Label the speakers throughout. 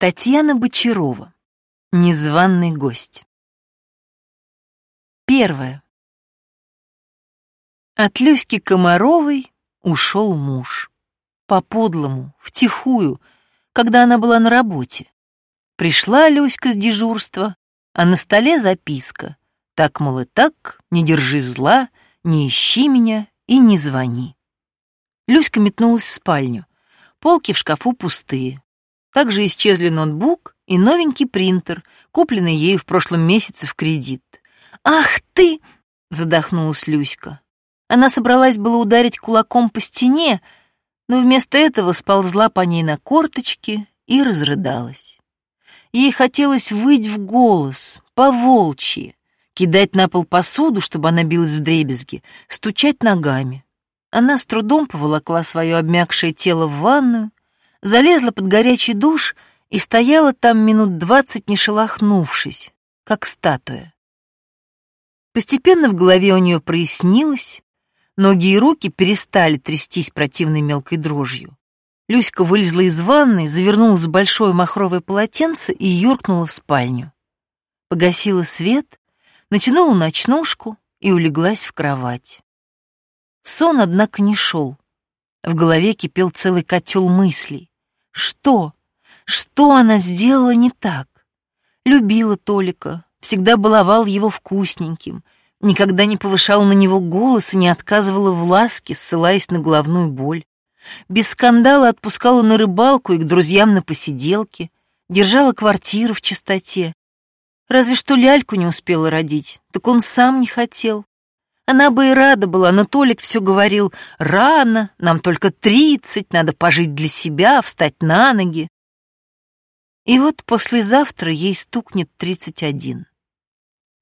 Speaker 1: Татьяна Бочарова. Незваный гость. Первое. От Люськи Комаровой ушел муж. По-подлому, втихую, когда она была на работе. Пришла Люська с дежурства, а на столе записка. Так, мол, и так, не держи зла, не ищи меня и не звони. Люська метнулась в спальню. Полки в шкафу пустые. Также исчезли ноутбук и новенький принтер, купленный ею в прошлом месяце в кредит. «Ах ты!» — задохнулась Люська. Она собралась было ударить кулаком по стене, но вместо этого сползла по ней на корточки и разрыдалась. Ей хотелось выть в голос, по-волчьи, кидать на пол посуду, чтобы она билась в дребезги, стучать ногами. Она с трудом поволокла свое обмякшее тело в ванную, залезла под горячий душ и стояла там минут двадцать, не шелохнувшись, как статуя. Постепенно в голове у нее прояснилось, ноги и руки перестали трястись противной мелкой дрожью. Люська вылезла из ванны, завернулась в большое махровое полотенце и юркнула в спальню. Погасила свет, натянула ночнушку и улеглась в кровать. Сон, однако, не шел. В голове кипел целый котел мыслей. Что? Что она сделала не так? Любила Толика, всегда баловал его вкусненьким, никогда не повышала на него голос и не отказывала в ласке, ссылаясь на головную боль. Без скандала отпускала на рыбалку и к друзьям на посиделки, держала квартиру в чистоте. Разве что ляльку не успела родить, так он сам не хотел. Она бы и рада была, но Толик все говорил, рано, нам только тридцать, надо пожить для себя, встать на ноги. И вот послезавтра ей стукнет тридцать один.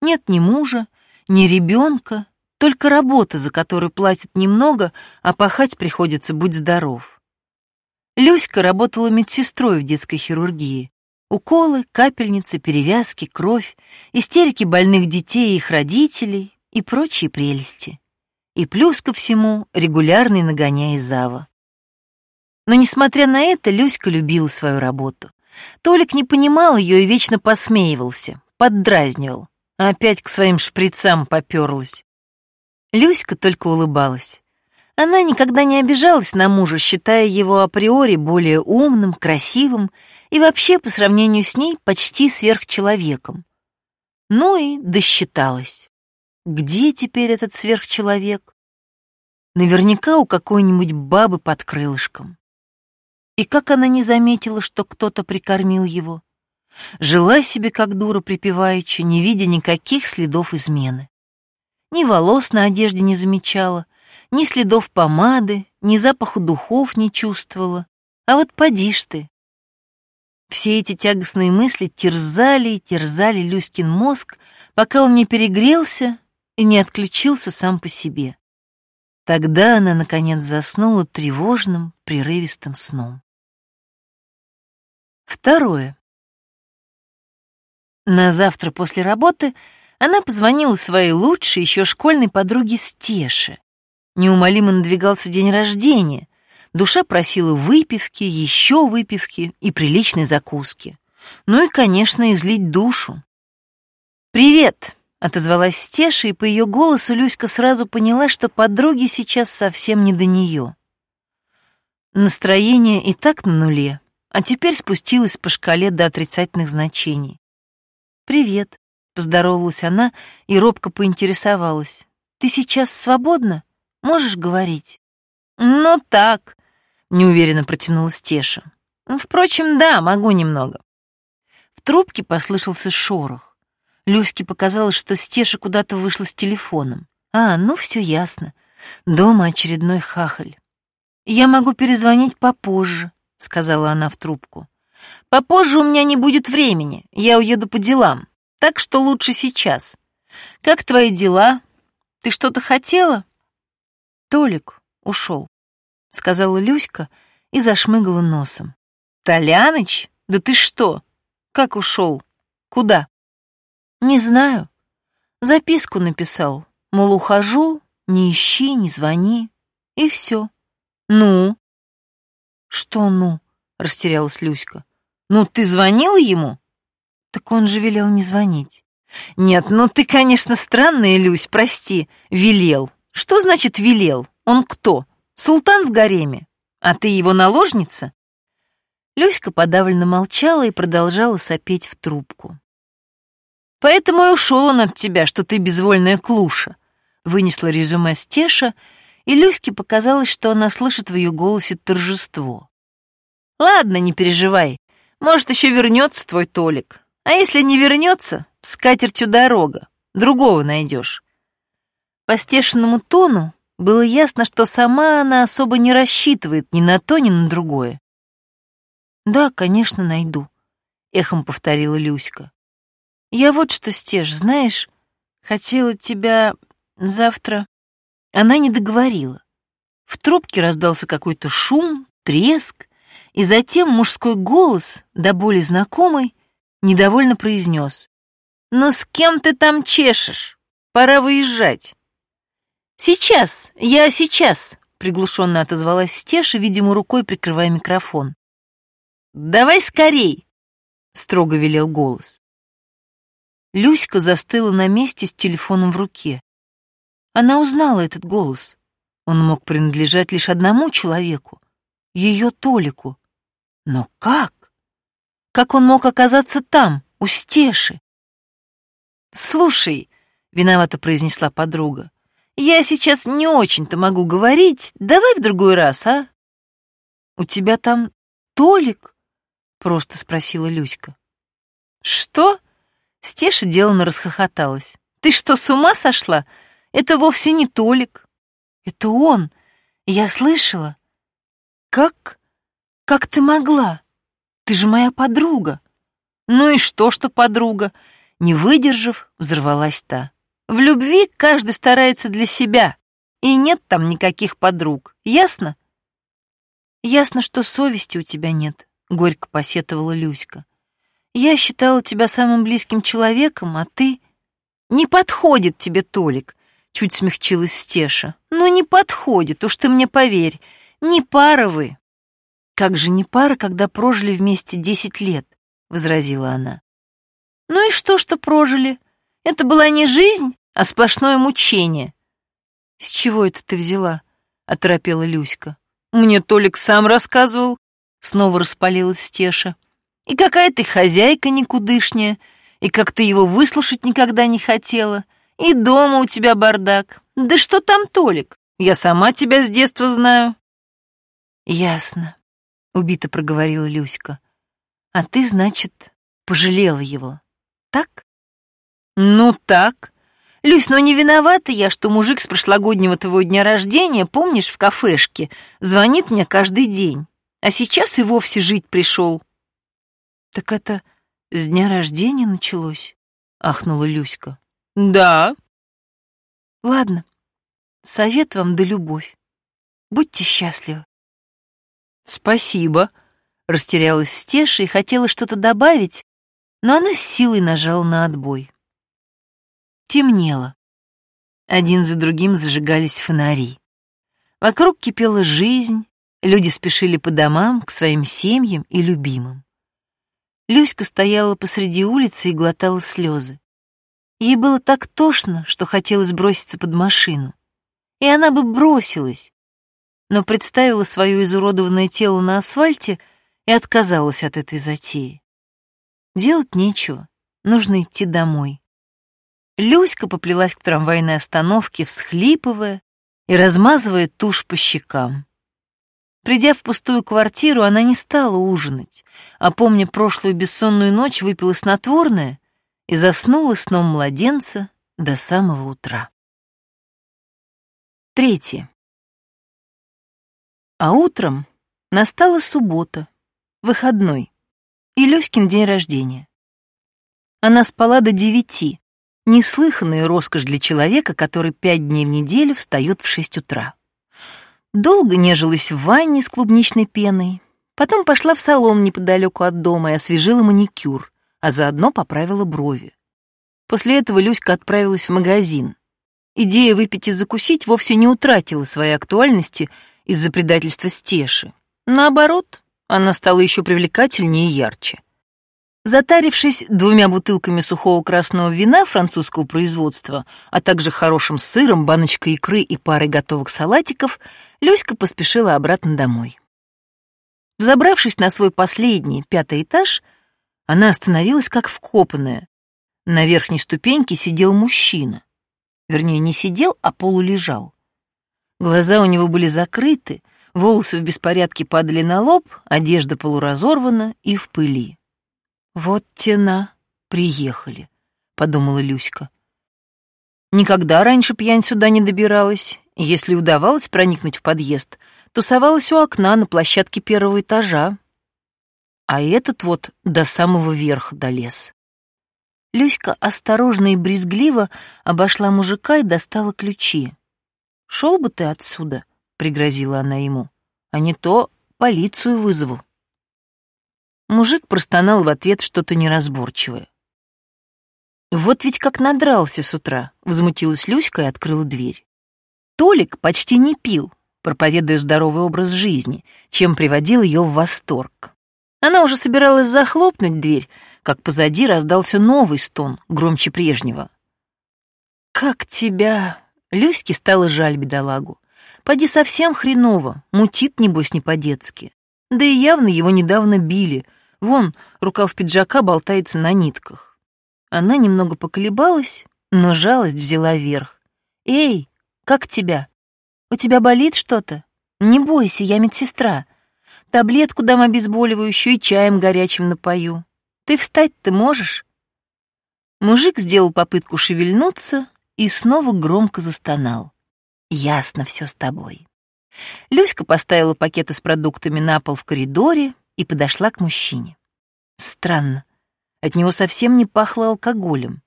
Speaker 1: Нет ни мужа, ни ребенка, только работа, за которую платят немного, а пахать приходится «будь здоров». Люська работала медсестрой в детской хирургии. Уколы, капельницы, перевязки, кровь, истерики больных детей и их родителей, и прочие прелести. И плюс ко всему регулярный нагоняй Зава. Но, несмотря на это, Люська любила свою работу. Толик не понимал ее и вечно посмеивался, поддразнивал, а опять к своим шприцам поперлась. Люська только улыбалась. Она никогда не обижалась на мужа, считая его априори более умным, красивым и вообще, по сравнению с ней, почти сверхчеловеком. Ну и досчиталась. Где теперь этот сверхчеловек? Наверняка у какой-нибудь бабы под крылышком. И как она не заметила, что кто-то прикормил его? Жила себе как дура припеваючи, не видя никаких следов измены. Ни волос на одежде не замечала, ни следов помады, ни запаху духов не чувствовала. А вот поди ж ты. Все эти тягостные мысли терзали и терзали Люськин мозг, пока он не перегрелся и не отключился сам по себе. Тогда она, наконец, заснула тревожным, прерывистым сном. Второе. На завтра после работы она позвонила своей лучшей еще школьной подруге Стеше. Неумолимо надвигался день рождения. Душа просила выпивки, еще выпивки и приличной закуски. Ну и, конечно, излить душу. «Привет!» Отозвалась Стеша, и по ее голосу Люська сразу поняла, что подруге сейчас совсем не до нее. Настроение и так на нуле, а теперь спустилась по шкале до отрицательных значений. «Привет», — поздоровалась она и робко поинтересовалась. «Ты сейчас свободна? Можешь говорить?» «Ну так», — неуверенно протянула Стеша. «Впрочем, да, могу немного». В трубке послышался шорох. Люське показалось, что Стеша куда-то вышла с телефоном. А, ну все ясно. Дома очередной хахаль. «Я могу перезвонить попозже», — сказала она в трубку. «Попозже у меня не будет времени, я уеду по делам, так что лучше сейчас. Как твои дела? Ты что-то хотела?» «Толик ушел», — сказала Люська и зашмыгала носом. «Толяныч? Да ты что? Как ушел? Куда?» Не знаю. Записку написал, мол, ухожу, не ищи, не звони. И все. Ну? Что ну? Растерялась Люська. Ну, ты звонила ему? Так он же велел не звонить. Нет, ну ты, конечно, странная, Люсь, прости. Велел. Что значит велел? Он кто? Султан в гареме? А ты его наложница? Люська подавленно молчала и продолжала сопеть в трубку. Поэтому и ушел он от тебя, что ты безвольная клуша. Вынесла резюме Стеша, и Люське показалось, что она слышит в ее голосе торжество. Ладно, не переживай. Может, еще вернется твой Толик. А если не вернется, с катертью дорога. Другого найдешь. По стешенному тону было ясно, что сама она особо не рассчитывает ни на то, ни на другое. «Да, конечно, найду», — эхом повторила Люська. «Я вот что, Стеж, знаешь, хотела тебя завтра...» Она не договорила. В трубке раздался какой-то шум, треск, и затем мужской голос, до боли знакомый, недовольно произнес. «Ну с кем ты там чешешь? Пора выезжать». «Сейчас, я сейчас», — приглушенно отозвалась Стеша, видимо, рукой прикрывая микрофон. «Давай скорей!» — строго велел голос. Люська застыла на месте с телефоном в руке. Она узнала этот голос. Он мог принадлежать лишь одному человеку — ее Толику. Но как? Как он мог оказаться там, у Стеши? «Слушай», — виновато произнесла подруга, — «я сейчас не очень-то могу говорить. Давай в другой раз, а?» «У тебя там Толик?» — просто спросила Люська. «Что?» — Стеша деланно расхохоталась. «Ты что, с ума сошла? Это вовсе не Толик. Это он. Я слышала. Как? Как ты могла? Ты же моя подруга». «Ну и что, что подруга?» Не выдержав, взорвалась та. «В любви каждый старается для себя, и нет там никаких подруг. Ясно?» «Ясно, что совести у тебя нет», — горько посетовала Люська. «Я считала тебя самым близким человеком, а ты...» «Не подходит тебе, Толик», — чуть смягчилась Стеша. «Ну не подходит, уж ты мне поверь. Не пара вы». «Как же не пара, когда прожили вместе десять лет?» — возразила она. «Ну и что, что прожили? Это была не жизнь, а сплошное мучение». «С чего это ты взяла?» — оторопела Люська. «Мне Толик сам рассказывал. Снова распалилась Стеша. И какая ты хозяйка никудышняя, и как ты его выслушать никогда не хотела, и дома у тебя бардак. Да что там, Толик? Я сама тебя с детства знаю. Ясно, убито проговорила Люська. А ты, значит, пожалела его, так? Ну так. Люсь, но не виновата я, что мужик с прошлогоднего твоего дня рождения, помнишь, в кафешке, звонит мне каждый день а сейчас и вовсе жить пришел. Так это с дня рождения началось? Ахнула Люська. Да. Ладно, совет вам да любовь. Будьте счастливы. Спасибо. Растерялась Стеша и хотела что-то добавить, но она с силой нажала на отбой. Темнело. Один за другим зажигались фонари. Вокруг кипела жизнь, Люди спешили по домам, к своим семьям и любимым. Люська стояла посреди улицы и глотала слезы. Ей было так тошно, что хотелось броситься под машину. И она бы бросилась, но представила свое изуродованное тело на асфальте и отказалась от этой затеи. Делать нечего, нужно идти домой. Люська поплелась к трамвайной остановке, всхлипывая и размазывая тушь по щекам. Придя в пустую квартиру, она не стала ужинать, а, помня прошлую бессонную ночь, выпила снотворное и заснула сном младенца до самого утра. Третье. А утром настала суббота, выходной, и Люськин день рождения. Она спала до девяти, неслыханная роскошь для человека, который пять дней в неделю встает в шесть утра. Долго нежилась в ванне с клубничной пеной, потом пошла в салон неподалеку от дома и освежила маникюр, а заодно поправила брови. После этого Люська отправилась в магазин. Идея выпить и закусить вовсе не утратила своей актуальности из-за предательства Стеши. Наоборот, она стала еще привлекательнее и ярче. Затарившись двумя бутылками сухого красного вина французского производства, а также хорошим сыром, баночкой икры и парой готовых салатиков, Люська поспешила обратно домой. Взобравшись на свой последний, пятый этаж, она остановилась как вкопанная. На верхней ступеньке сидел мужчина. Вернее, не сидел, а полулежал. Глаза у него были закрыты, волосы в беспорядке падали на лоб, одежда полуразорвана и в пыли. «Вот тена, приехали», — подумала Люська. Никогда раньше пьянь сюда не добиралась. Если удавалось проникнуть в подъезд, тусовалась у окна на площадке первого этажа. А этот вот до самого верха долез. Люська осторожно и брезгливо обошла мужика и достала ключи. «Шел бы ты отсюда», — пригрозила она ему, — «а не то полицию вызову». Мужик простонал в ответ что-то неразборчивое. «Вот ведь как надрался с утра», — возмутилась Люська и открыла дверь. Толик почти не пил, проповедуя здоровый образ жизни, чем приводил ее в восторг. Она уже собиралась захлопнуть дверь, как позади раздался новый стон, громче прежнего. «Как тебя...» Люське стало жаль бедолагу. «Поди совсем хреново, мутит, небось, не по-детски. Да и явно его недавно били, Вон, рукав пиджака болтается на нитках. Она немного поколебалась, но жалость взяла верх. «Эй, как тебя? У тебя болит что-то? Не бойся, я медсестра. Таблетку дам обезболивающую и чаем горячим напою. Ты встать-то можешь?» Мужик сделал попытку шевельнуться и снова громко застонал. «Ясно все с тобой». Люська поставила пакеты с продуктами на пол в коридоре, и подошла к мужчине. Странно, от него совсем не пахло алкоголем.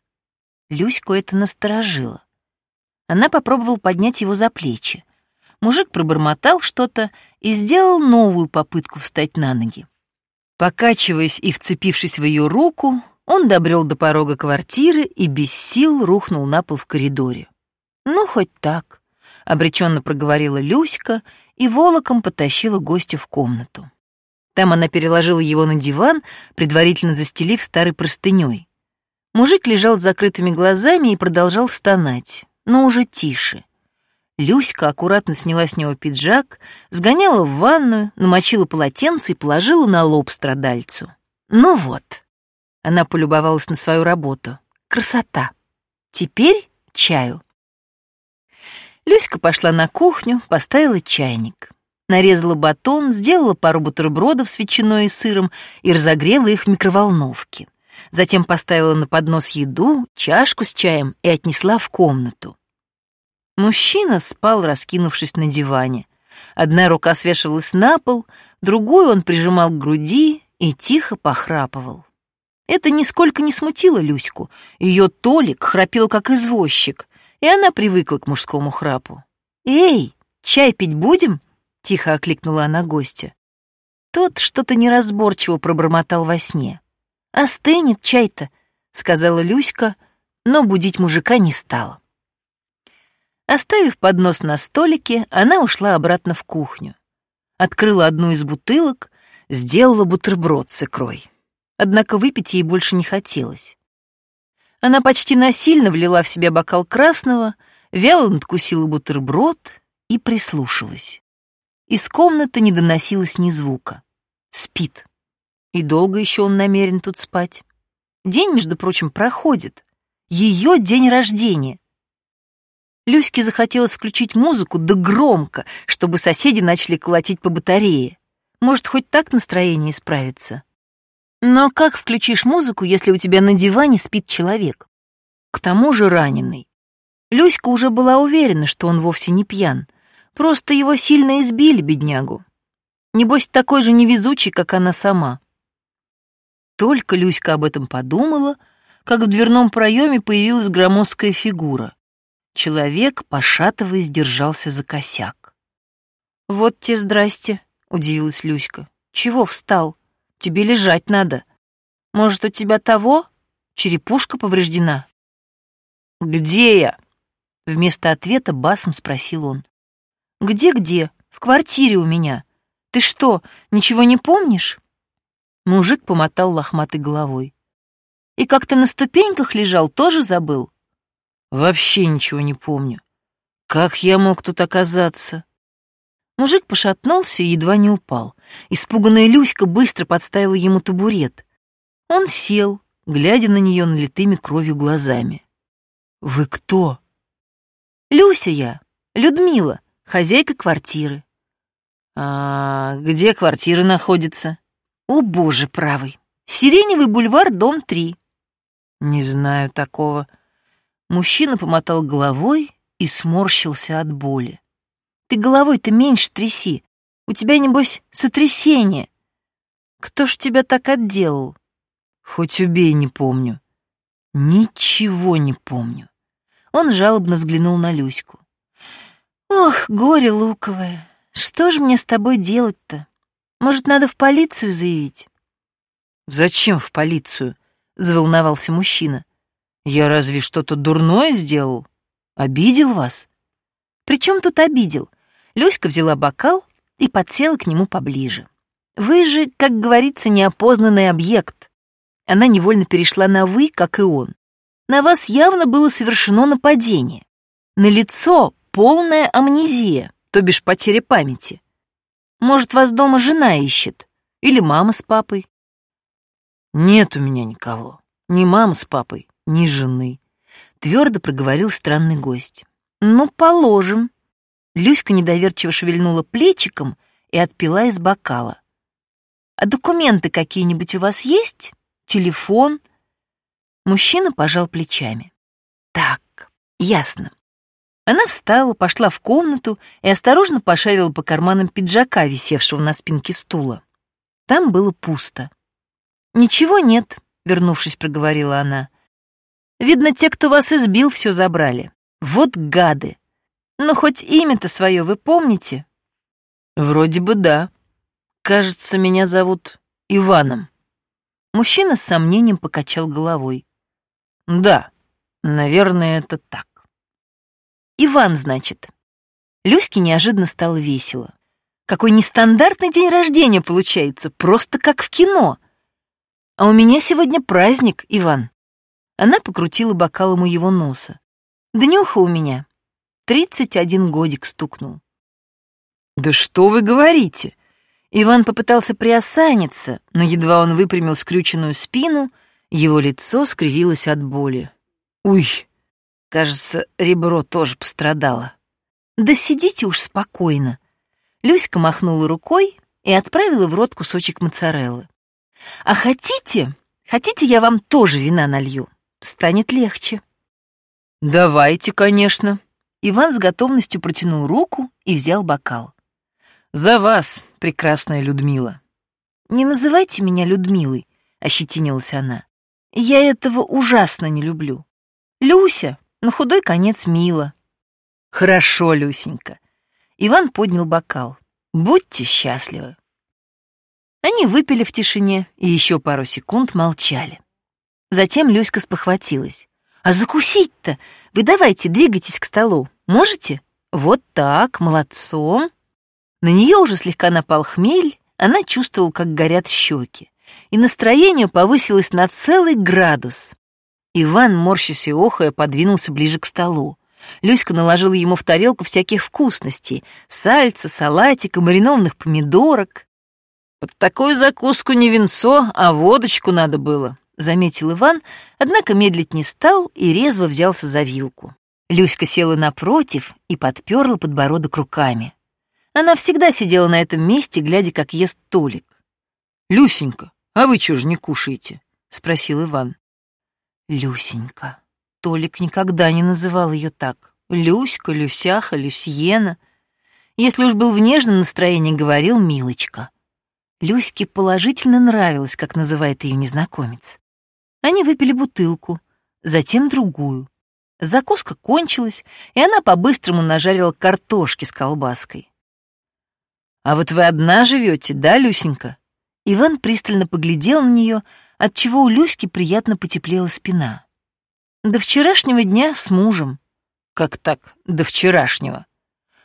Speaker 1: Люську это насторожило. Она попробовала поднять его за плечи. Мужик пробормотал что-то и сделал новую попытку встать на ноги. Покачиваясь и вцепившись в ее руку, он добрел до порога квартиры и без сил рухнул на пол в коридоре. «Ну, хоть так», — обреченно проговорила Люська и волоком потащила гостя в комнату. Там она переложила его на диван, предварительно застелив старой простыней. Мужик лежал с закрытыми глазами и продолжал стонать, но уже тише. Люська аккуратно сняла с него пиджак, сгоняла в ванную, намочила полотенце и положила на лоб страдальцу. Ну вот. Она полюбовалась на свою работу. Красота. Теперь чаю. Люська пошла на кухню, поставила чайник нарезала батон, сделала пару бутербродов с ветчиной и сыром и разогрела их в микроволновке. Затем поставила на поднос еду, чашку с чаем и отнесла в комнату. Мужчина спал, раскинувшись на диване. Одна рука свешивалась на пол, другую он прижимал к груди и тихо похрапывал. Это нисколько не смутило Люську. Ее Толик храпел как извозчик, и она привыкла к мужскому храпу. «Эй, чай пить будем?» — тихо окликнула она гостя. Тот что-то неразборчиво пробормотал во сне. «Остынет чай-то», — сказала Люська, но будить мужика не стала. Оставив поднос на столике, она ушла обратно в кухню. Открыла одну из бутылок, сделала бутерброд с икрой. Однако выпить ей больше не хотелось. Она почти насильно влила в себя бокал красного, вяло надкусила бутерброд и прислушалась. Из комнаты не доносилось ни звука. Спит. И долго еще он намерен тут спать. День, между прочим, проходит. Ее день рождения. Люське захотелось включить музыку да громко, чтобы соседи начали колотить по батарее. Может, хоть так настроение исправится. Но как включишь музыку, если у тебя на диване спит человек? К тому же раненый. Люська уже была уверена, что он вовсе не пьян — Просто его сильно избили, беднягу. Небось, такой же невезучий, как она сама. Только Люська об этом подумала, как в дверном проеме появилась громоздкая фигура. Человек, пошатываясь, держался за косяк. «Вот те здрасте», — удивилась Люська. «Чего встал? Тебе лежать надо. Может, у тебя того? Черепушка повреждена?» «Где я?» Вместо ответа басом спросил он. «Где-где? В квартире у меня. Ты что, ничего не помнишь?» Мужик помотал лохматой головой. И как ты на ступеньках лежал, тоже забыл? Вообще ничего не помню. Как я мог тут оказаться? Мужик пошатнулся и едва не упал. Испуганная Люська быстро подставила ему табурет. Он сел, глядя на нее налитыми кровью глазами. «Вы кто?» «Люся я, Людмила, хозяйка квартиры». «А где квартира находится?» «О, боже правый! Сиреневый бульвар, дом 3». «Не знаю такого». Мужчина помотал головой и сморщился от боли. «Ты головой-то меньше тряси. У тебя, небось, сотрясение. Кто ж тебя так отделал?» «Хоть убей, не помню». «Ничего не помню». Он жалобно взглянул на Люську. «Ох, горе луковое, что же мне с тобой делать-то? Может, надо в полицию заявить?» «Зачем в полицию?» — заволновался мужчина. «Я разве что-то дурное сделал? Обидел вас?» «При чем тут обидел?» Люська взяла бокал и подсела к нему поближе. «Вы же, как говорится, неопознанный объект». Она невольно перешла на «вы», как и он. На вас явно было совершено нападение. На лицо полная амнезия, то бишь потеря памяти. Может, вас дома жена ищет? Или мама с папой? Нет у меня никого. Ни мамы с папой, ни жены. Твердо проговорил странный гость. Ну, положим. Люська недоверчиво шевельнула плечиком и отпила из бокала. А документы какие-нибудь у вас есть? Телефон, Мужчина пожал плечами. Так, ясно. Она встала, пошла в комнату и осторожно пошарила по карманам пиджака, висевшего на спинке стула. Там было пусто. «Ничего нет», — вернувшись, проговорила она. «Видно, те, кто вас избил, все забрали. Вот гады. Но хоть имя-то свое вы помните?» «Вроде бы да. Кажется, меня зовут Иваном». Мужчина с сомнением покачал головой. Да, наверное, это так. Иван, значит. Люське неожиданно стало весело. Какой нестандартный день рождения получается, просто как в кино. А у меня сегодня праздник, Иван. Она покрутила бокалом у его носа. Днюха у меня. Тридцать один годик стукнул. Да что вы говорите? Иван попытался приосаниться, но едва он выпрямил скрюченную спину, его лицо скривилось от боли. «Уй, кажется, ребро тоже пострадало». «Да сидите уж спокойно». Люська махнула рукой и отправила в рот кусочек моцареллы. «А хотите, хотите, я вам тоже вина налью? Станет легче». «Давайте, конечно». Иван с готовностью протянул руку и взял бокал. «За вас, прекрасная Людмила». «Не называйте меня Людмилой», — ощетинилась она. Я этого ужасно не люблю. Люся, на худой конец мило. Хорошо, Люсенька. Иван поднял бокал. Будьте счастливы. Они выпили в тишине и еще пару секунд молчали. Затем Люська спохватилась. «А закусить-то? Вы давайте, двигайтесь к столу. Можете? Вот так, молодцом». На нее уже слегка напал хмель, она чувствовала, как горят щеки и настроение повысилось на целый градус. Иван, морщась и охая, подвинулся ближе к столу. Люська наложила ему в тарелку всяких вкусностей — сальца, салатика, маринованных помидорок. «Под такую закуску не винцо, а водочку надо было», — заметил Иван, однако медлить не стал и резво взялся за вилку. Люська села напротив и подперла подбородок руками. Она всегда сидела на этом месте, глядя, как ест Толик. «Люсенька, «А вы чего же не кушаете?» — спросил Иван. «Люсенька». Толик никогда не называл ее так. Люська, Люсяха, Люсьена. Если уж был в нежном настроении, говорил «милочка». Люське положительно нравилось, как называет ее незнакомец. Они выпили бутылку, затем другую. Закуска кончилась, и она по-быстрому нажарила картошки с колбаской. «А вот вы одна живете, да, Люсенька?» Иван пристально поглядел на нее, отчего у Люськи приятно потеплела спина. До вчерашнего дня с мужем. Как так, до вчерашнего?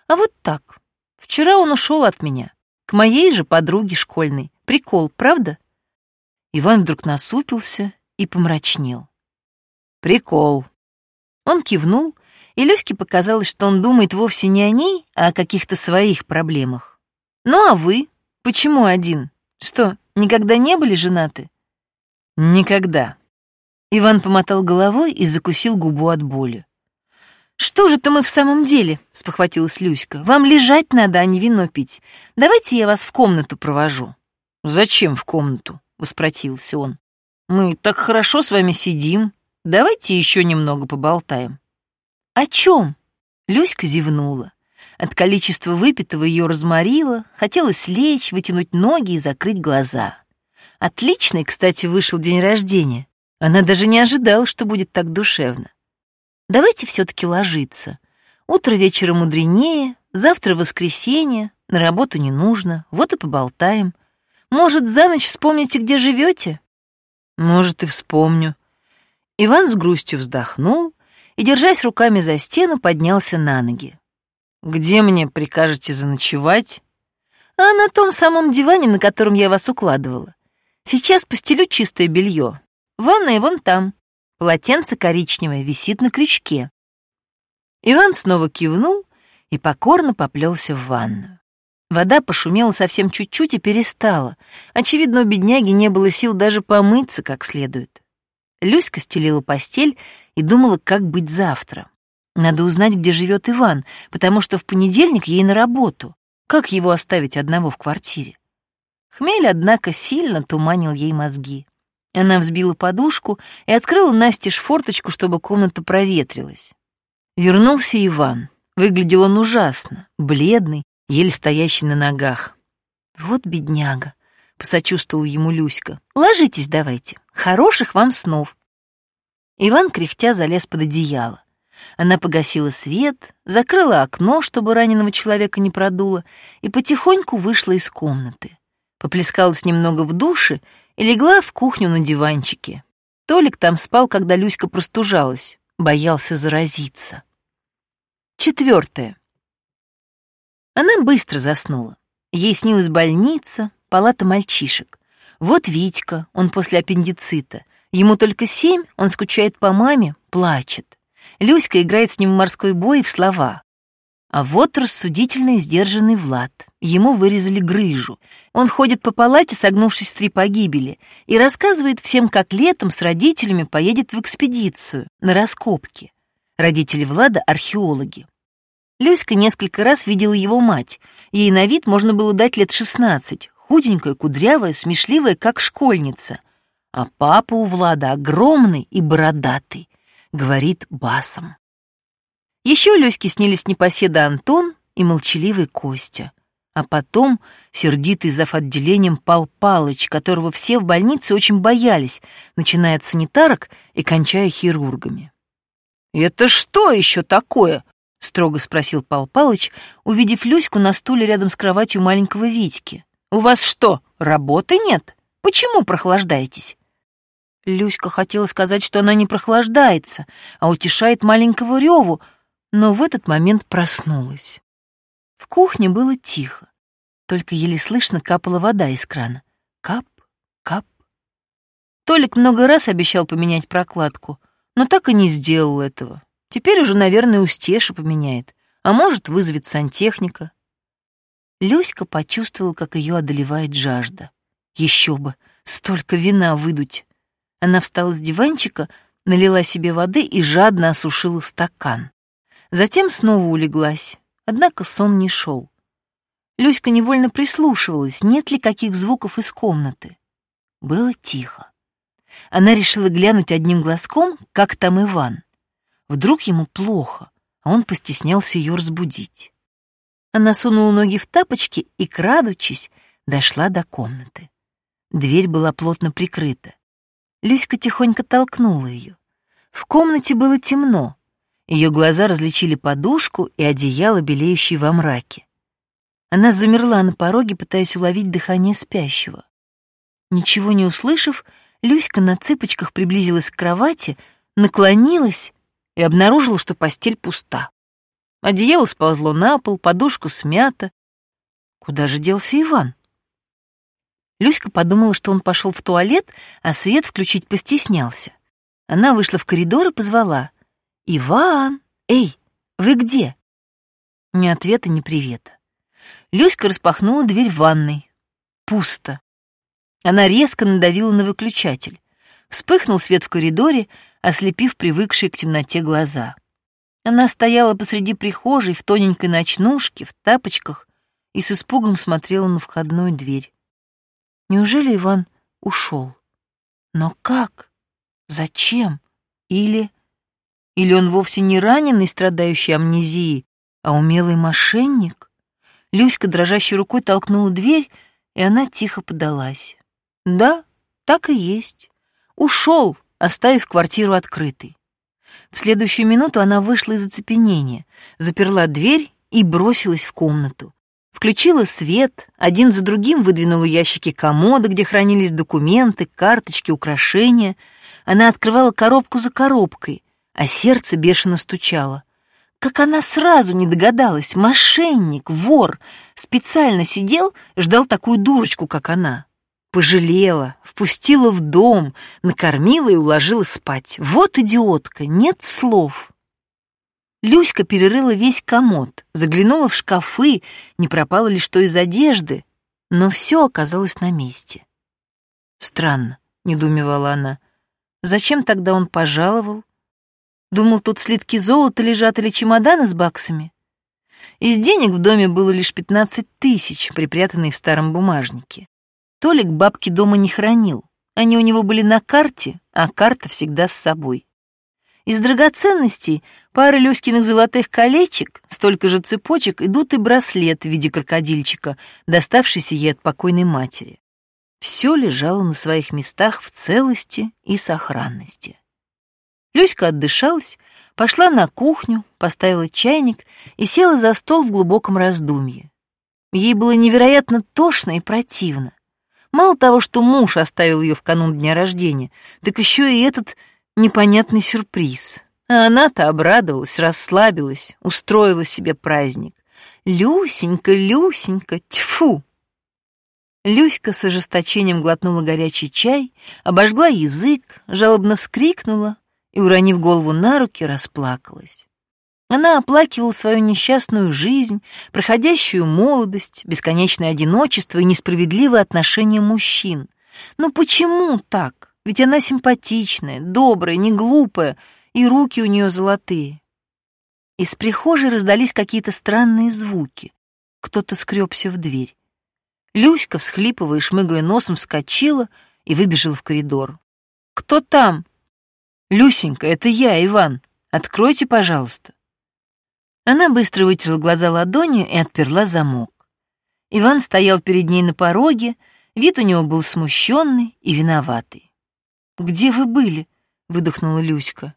Speaker 1: А вот так. Вчера он ушел от меня. К моей же подруге школьной. Прикол, правда? Иван вдруг насупился и помрачнел. «Прикол». Он кивнул, и Люське показалось, что он думает вовсе не о ней, а о каких-то своих проблемах. «Ну а вы? Почему один? Что, никогда не были женаты?» «Никогда». Иван помотал головой и закусил губу от боли. «Что же-то мы в самом деле?» — спохватилась Люська. «Вам лежать надо, а не вино пить. Давайте я вас в комнату провожу». «Зачем в комнату?» — воспротивился он. «Мы так хорошо с вами сидим. Давайте еще немного поболтаем». «О чем?» Люська зевнула. От количества выпитого ее разморило, хотелось лечь, вытянуть ноги и закрыть глаза. Отличный, кстати, вышел день рождения. Она даже не ожидала, что будет так душевно. Давайте все-таки ложиться. Утро вечера мудренее, завтра воскресенье, на работу не нужно, вот и поболтаем. Может, за ночь вспомните, где живете? Может, и вспомню. Иван с грустью вздохнул и, держась руками за стену, поднялся на ноги. «Где мне прикажете заночевать?» «А на том самом диване, на котором я вас укладывала. Сейчас постелю чистое белье. Ванная вон там. Полотенце коричневое висит на крючке. Иван снова кивнул и покорно поплелся в ванную. Вода пошумела совсем чуть-чуть и перестала. Очевидно, у бедняги не было сил даже помыться как следует. Люська стелила постель и думала, как быть завтра. Надо узнать, где живет Иван, потому что в понедельник ей на работу. Как его оставить одного в квартире? Хмель, однако, сильно туманил ей мозги. Она взбила подушку и открыла настежь форточку, чтобы комната проветрилась. Вернулся Иван. Выглядел он ужасно, бледный, еле стоящий на ногах. «Вот бедняга», — посочувствовал ему Люська. «Ложитесь давайте. Хороших вам снов». Иван, кряхтя, залез под одеяло. Она погасила свет, закрыла окно, чтобы раненого человека не продуло, и потихоньку вышла из комнаты. Поплескалась немного в душе и легла в кухню на диванчике. Толик там спал, когда Люська простужалась, боялся заразиться. Четвертое. Она быстро заснула. Ей снилась больница, палата мальчишек. Вот Витька, он после аппендицита. Ему только семь, он скучает по маме, плачет. Люська играет с ним в морской бой в слова. А вот рассудительный сдержанный Влад. Ему вырезали грыжу. Он ходит по палате, согнувшись в три погибели, и рассказывает всем, как летом с родителями поедет в экспедицию, на раскопки. Родители Влада — археологи. Люська несколько раз видела его мать. Ей на вид можно было дать лет шестнадцать, худенькая, кудрявая, смешливая, как школьница. А папа у Влада огромный и бородатый, говорит басом. Еще Люське снились непоседа Антон и молчаливый Костя. А потом сердитый зав. отделением Пал Палыч, которого все в больнице очень боялись, начиная от санитарок и кончая хирургами. «Это что еще такое?» — строго спросил Пал Палыч, увидев Люську на стуле рядом с кроватью маленького Витьки. «У вас что, работы нет? Почему прохлаждаетесь?» Люська хотела сказать, что она не прохлаждается, а утешает маленького Реву, но в этот момент проснулась. В кухне было тихо, только еле слышно капала вода из крана. Кап, кап. Толик много раз обещал поменять прокладку, но так и не сделал этого. Теперь уже, наверное, у Стеши поменяет, а может, вызовет сантехника. Люська почувствовала, как ее одолевает жажда. Еще бы, столько вина выдуть. Она встала с диванчика, налила себе воды и жадно осушила стакан. Затем снова улеглась, однако сон не шел. Люська невольно прислушивалась, нет ли каких звуков из комнаты. Было тихо. Она решила глянуть одним глазком, как там Иван. Вдруг ему плохо, а он постеснялся ее разбудить. Она сунула ноги в тапочки и, крадучись, дошла до комнаты. Дверь была плотно прикрыта. Люська тихонько толкнула ее. В комнате было темно, ее глаза различили подушку и одеяло, белеющие во мраке. Она замерла на пороге, пытаясь уловить дыхание спящего. Ничего не услышав, Люська на цыпочках приблизилась к кровати, наклонилась и обнаружила, что постель пуста. Одеяло сползло на пол, подушка смята. Куда же делся Иван? Люська подумала, что он пошел в туалет, а свет включить постеснялся. Она вышла в коридор и позвала. «Иван! Эй, вы где?» Ни ответа, ни привета. Люська распахнула дверь в ванной. Пусто. Она резко надавила на выключатель. Вспыхнул свет в коридоре, ослепив привыкшие к темноте глаза. Она стояла посреди прихожей в тоненькой ночнушке, в тапочках и с испугом смотрела на входную дверь. Неужели Иван ушел? Но как? Зачем? Или... Или он вовсе не раненый, страдающий амнезией, а умелый мошенник? Люська дрожащей рукой толкнула дверь, и она тихо подалась. Да, так и есть. Ушел, оставив квартиру открытой. В следующую минуту она вышла из оцепенения, заперла дверь и бросилась в комнату. Включила свет, один за другим выдвинула ящики комода, где хранились документы, карточки, украшения. Она открывала коробку за коробкой, а сердце бешено стучало. Как она сразу не догадалась, мошенник, вор, специально сидел, ждал такую дурочку, как она. Пожалела, впустила в дом, накормила и уложила спать. Вот идиотка, нет слов. Люська перерыла весь комод, заглянула в шкафы, не пропало ли что из одежды, но все оказалось на месте. Странно, недоумевала она. Зачем тогда он пожаловал? Думал, тут слитки золота лежат или чемоданы с баксами? Из денег в доме было лишь пятнадцать тысяч, припрятанные в старом бумажнике. Толик бабки дома не хранил. Они у него были на карте, а карта всегда с собой. Из драгоценностей пара Люськиных золотых колечек, столько же цепочек, идут и браслет в виде крокодильчика, доставшийся ей от покойной матери. Все лежало на своих местах в целости и сохранности. Люська отдышалась, пошла на кухню, поставила чайник и села за стол в глубоком раздумье. Ей было невероятно тошно и противно. Мало того, что муж оставил ее в канун дня рождения, так еще и этот непонятный сюрприз. А она-то обрадовалась, расслабилась, устроила себе праздник. Люсенька, Люсенька, тьфу! Люська с ожесточением глотнула горячий чай, обожгла язык, жалобно вскрикнула и, уронив голову на руки, расплакалась. Она оплакивала свою несчастную жизнь, проходящую молодость, бесконечное одиночество и несправедливое отношение мужчин. Но почему так? Ведь она симпатичная, добрая, не глупая, и руки у нее золотые. Из прихожей раздались какие-то странные звуки. Кто-то скребся в дверь. Люська, всхлипывая и шмыгая носом, вскочила и выбежала в коридор. «Кто там?» «Люсенька, это я, Иван. Откройте, пожалуйста». Она быстро вытерла глаза ладонью и отперла замок. Иван стоял перед ней на пороге, вид у него был смущенный и виноватый. «Где вы были?» — выдохнула Люська.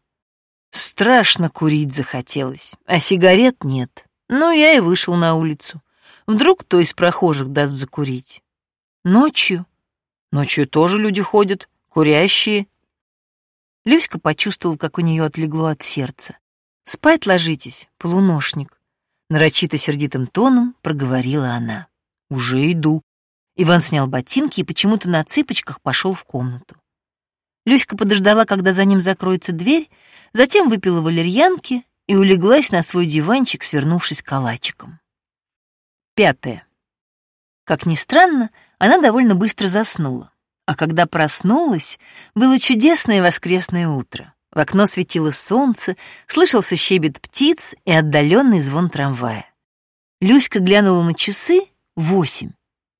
Speaker 1: Страшно курить захотелось, а сигарет нет. Ну, я и вышел на улицу. Вдруг кто из прохожих даст закурить. Ночью? Ночью тоже люди ходят, курящие. Люська почувствовала, как у нее отлегло от сердца. «Спать ложитесь, полуношник», — нарочито сердитым тоном проговорила она. «Уже иду». Иван снял ботинки и почему-то на цыпочках пошел в комнату. Люська подождала, когда за ним закроется дверь, затем выпила валерьянки и улеглась на свой диванчик, свернувшись калачиком. Пятое. Как ни странно, она довольно быстро заснула. А когда проснулась, было чудесное воскресное утро. В окно светило солнце, слышался щебет птиц и отдаленный звон трамвая. Люська глянула на часы — восемь.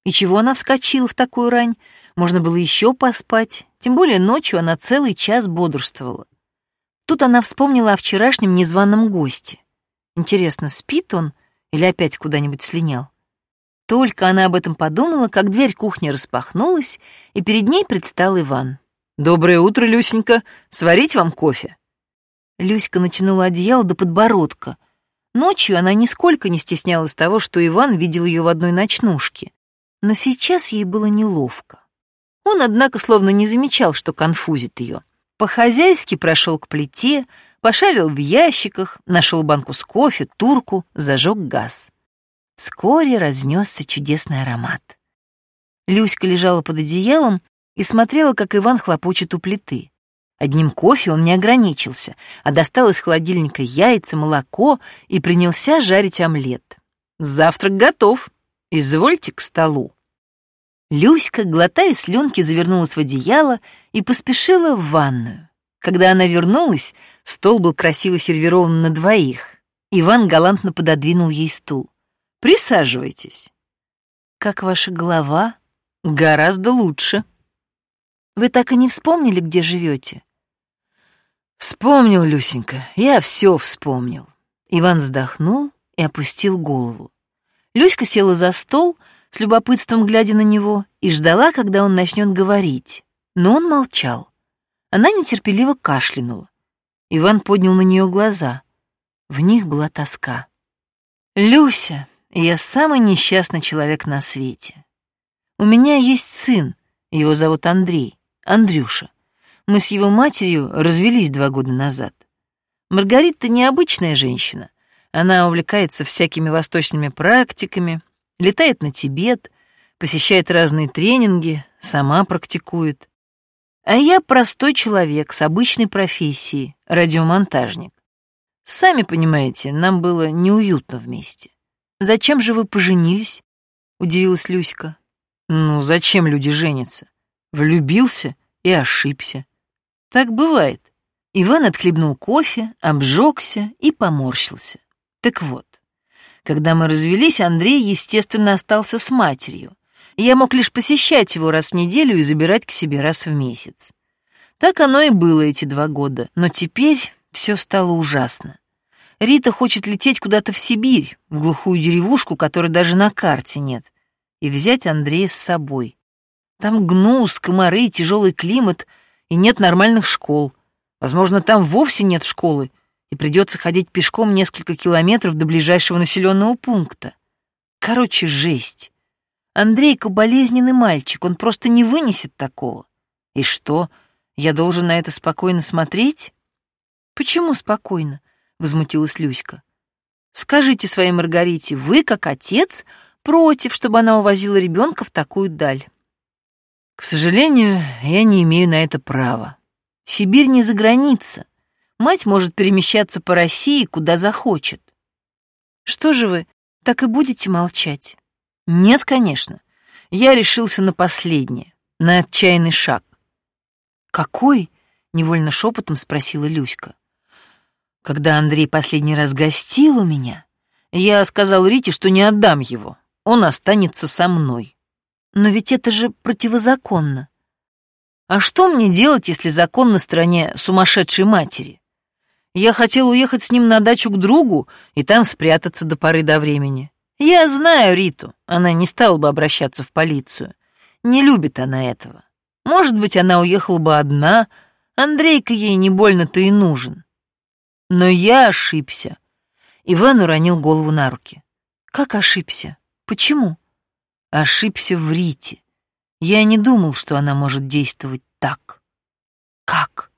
Speaker 1: И чего она вскочила в такую рань? Можно было еще поспать, тем более ночью она целый час бодрствовала. Тут она вспомнила о вчерашнем незваном госте. Интересно, спит он или опять куда-нибудь слинял? Только она об этом подумала, как дверь кухни распахнулась, и перед ней предстал Иван. «Доброе утро, Люсенька. Сварить вам кофе?» Люська натянула одеяло до подбородка. Ночью она нисколько не стеснялась того, что Иван видел ее в одной ночнушке. Но сейчас ей было неловко. Он, однако, словно не замечал, что конфузит ее. По-хозяйски прошел к плите, пошарил в ящиках, нашел банку с кофе, турку, зажег газ. Вскоре разнесся чудесный аромат. Люська лежала под одеялом и смотрела, как Иван хлопочет у плиты. Одним кофе он не ограничился, а достал из холодильника яйца, молоко и принялся жарить омлет. «Завтрак готов. Извольте к столу». Люська, глотая слюнки, завернулась в одеяло и поспешила в ванную. Когда она вернулась, стол был красиво сервирован на двоих. Иван галантно пододвинул ей стул. «Присаживайтесь». «Как ваша голова?» «Гораздо лучше». «Вы так и не вспомнили, где живете?» «Вспомнил, Люсенька, я все вспомнил». Иван вздохнул и опустил голову. Люська села за стол, с любопытством глядя на него, и ждала, когда он начнет говорить. Но он молчал. Она нетерпеливо кашлянула. Иван поднял на нее глаза. В них была тоска. «Люся, я самый несчастный человек на свете. У меня есть сын, его зовут Андрей, Андрюша. Мы с его матерью развелись два года назад. Маргарита необычная женщина. Она увлекается всякими восточными практиками, летает на Тибет, посещает разные тренинги, сама практикует. А я простой человек с обычной профессией, радиомонтажник. Сами понимаете, нам было неуютно вместе. Зачем же вы поженились? Удивилась Люська. Ну, зачем люди женятся? Влюбился и ошибся. Так бывает. Иван отхлебнул кофе, обжегся и поморщился. Так вот, когда мы развелись, Андрей, естественно, остался с матерью. Я мог лишь посещать его раз в неделю и забирать к себе раз в месяц. Так оно и было эти два года, но теперь все стало ужасно. Рита хочет лететь куда-то в Сибирь, в глухую деревушку, которой даже на карте нет, и взять Андрея с собой. Там гнус, комары, тяжелый климат — и нет нормальных школ. Возможно, там вовсе нет школы, и придется ходить пешком несколько километров до ближайшего населенного пункта. Короче, жесть. Андрейка болезненный мальчик, он просто не вынесет такого. И что, я должен на это спокойно смотреть? Почему спокойно? Возмутилась Люська. Скажите своей Маргарите, вы, как отец, против, чтобы она увозила ребенка в такую даль. К сожалению, я не имею на это права. Сибирь не за граница. Мать может перемещаться по России, куда захочет. Что же вы, так и будете молчать? Нет, конечно. Я решился на последнее, на отчаянный шаг. Какой? Невольно шепотом спросила Люська. Когда Андрей последний раз гостил у меня, я сказал Рите, что не отдам его. Он останется со мной. Но ведь это же противозаконно. А что мне делать, если закон на стороне сумасшедшей матери? Я хотел уехать с ним на дачу к другу и там спрятаться до поры до времени. Я знаю Риту, она не стала бы обращаться в полицию. Не любит она этого. Может быть, она уехала бы одна, Андрейка ей не больно-то и нужен. Но я ошибся. Иван уронил голову на руки. Как ошибся? Почему? Ошибся в Рите. Я не думал, что она может действовать так. Как?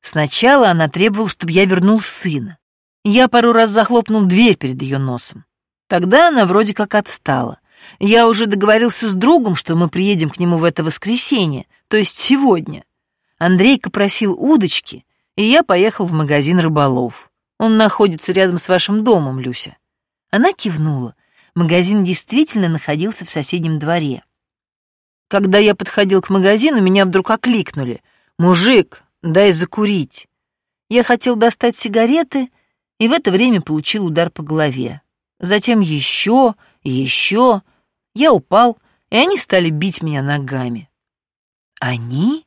Speaker 1: Сначала она требовала, чтобы я вернул сына. Я пару раз захлопнул дверь перед ее носом. Тогда она вроде как отстала. Я уже договорился с другом, что мы приедем к нему в это воскресенье, то есть сегодня. Андрейка просил удочки, и я поехал в магазин рыболов. Он находится рядом с вашим домом, Люся. Она кивнула, Магазин действительно находился в соседнем дворе. Когда я подходил к магазину, меня вдруг окликнули. «Мужик, дай закурить». Я хотел достать сигареты, и в это время получил удар по голове. Затем еще еще. Я упал, и они стали бить меня ногами. Они?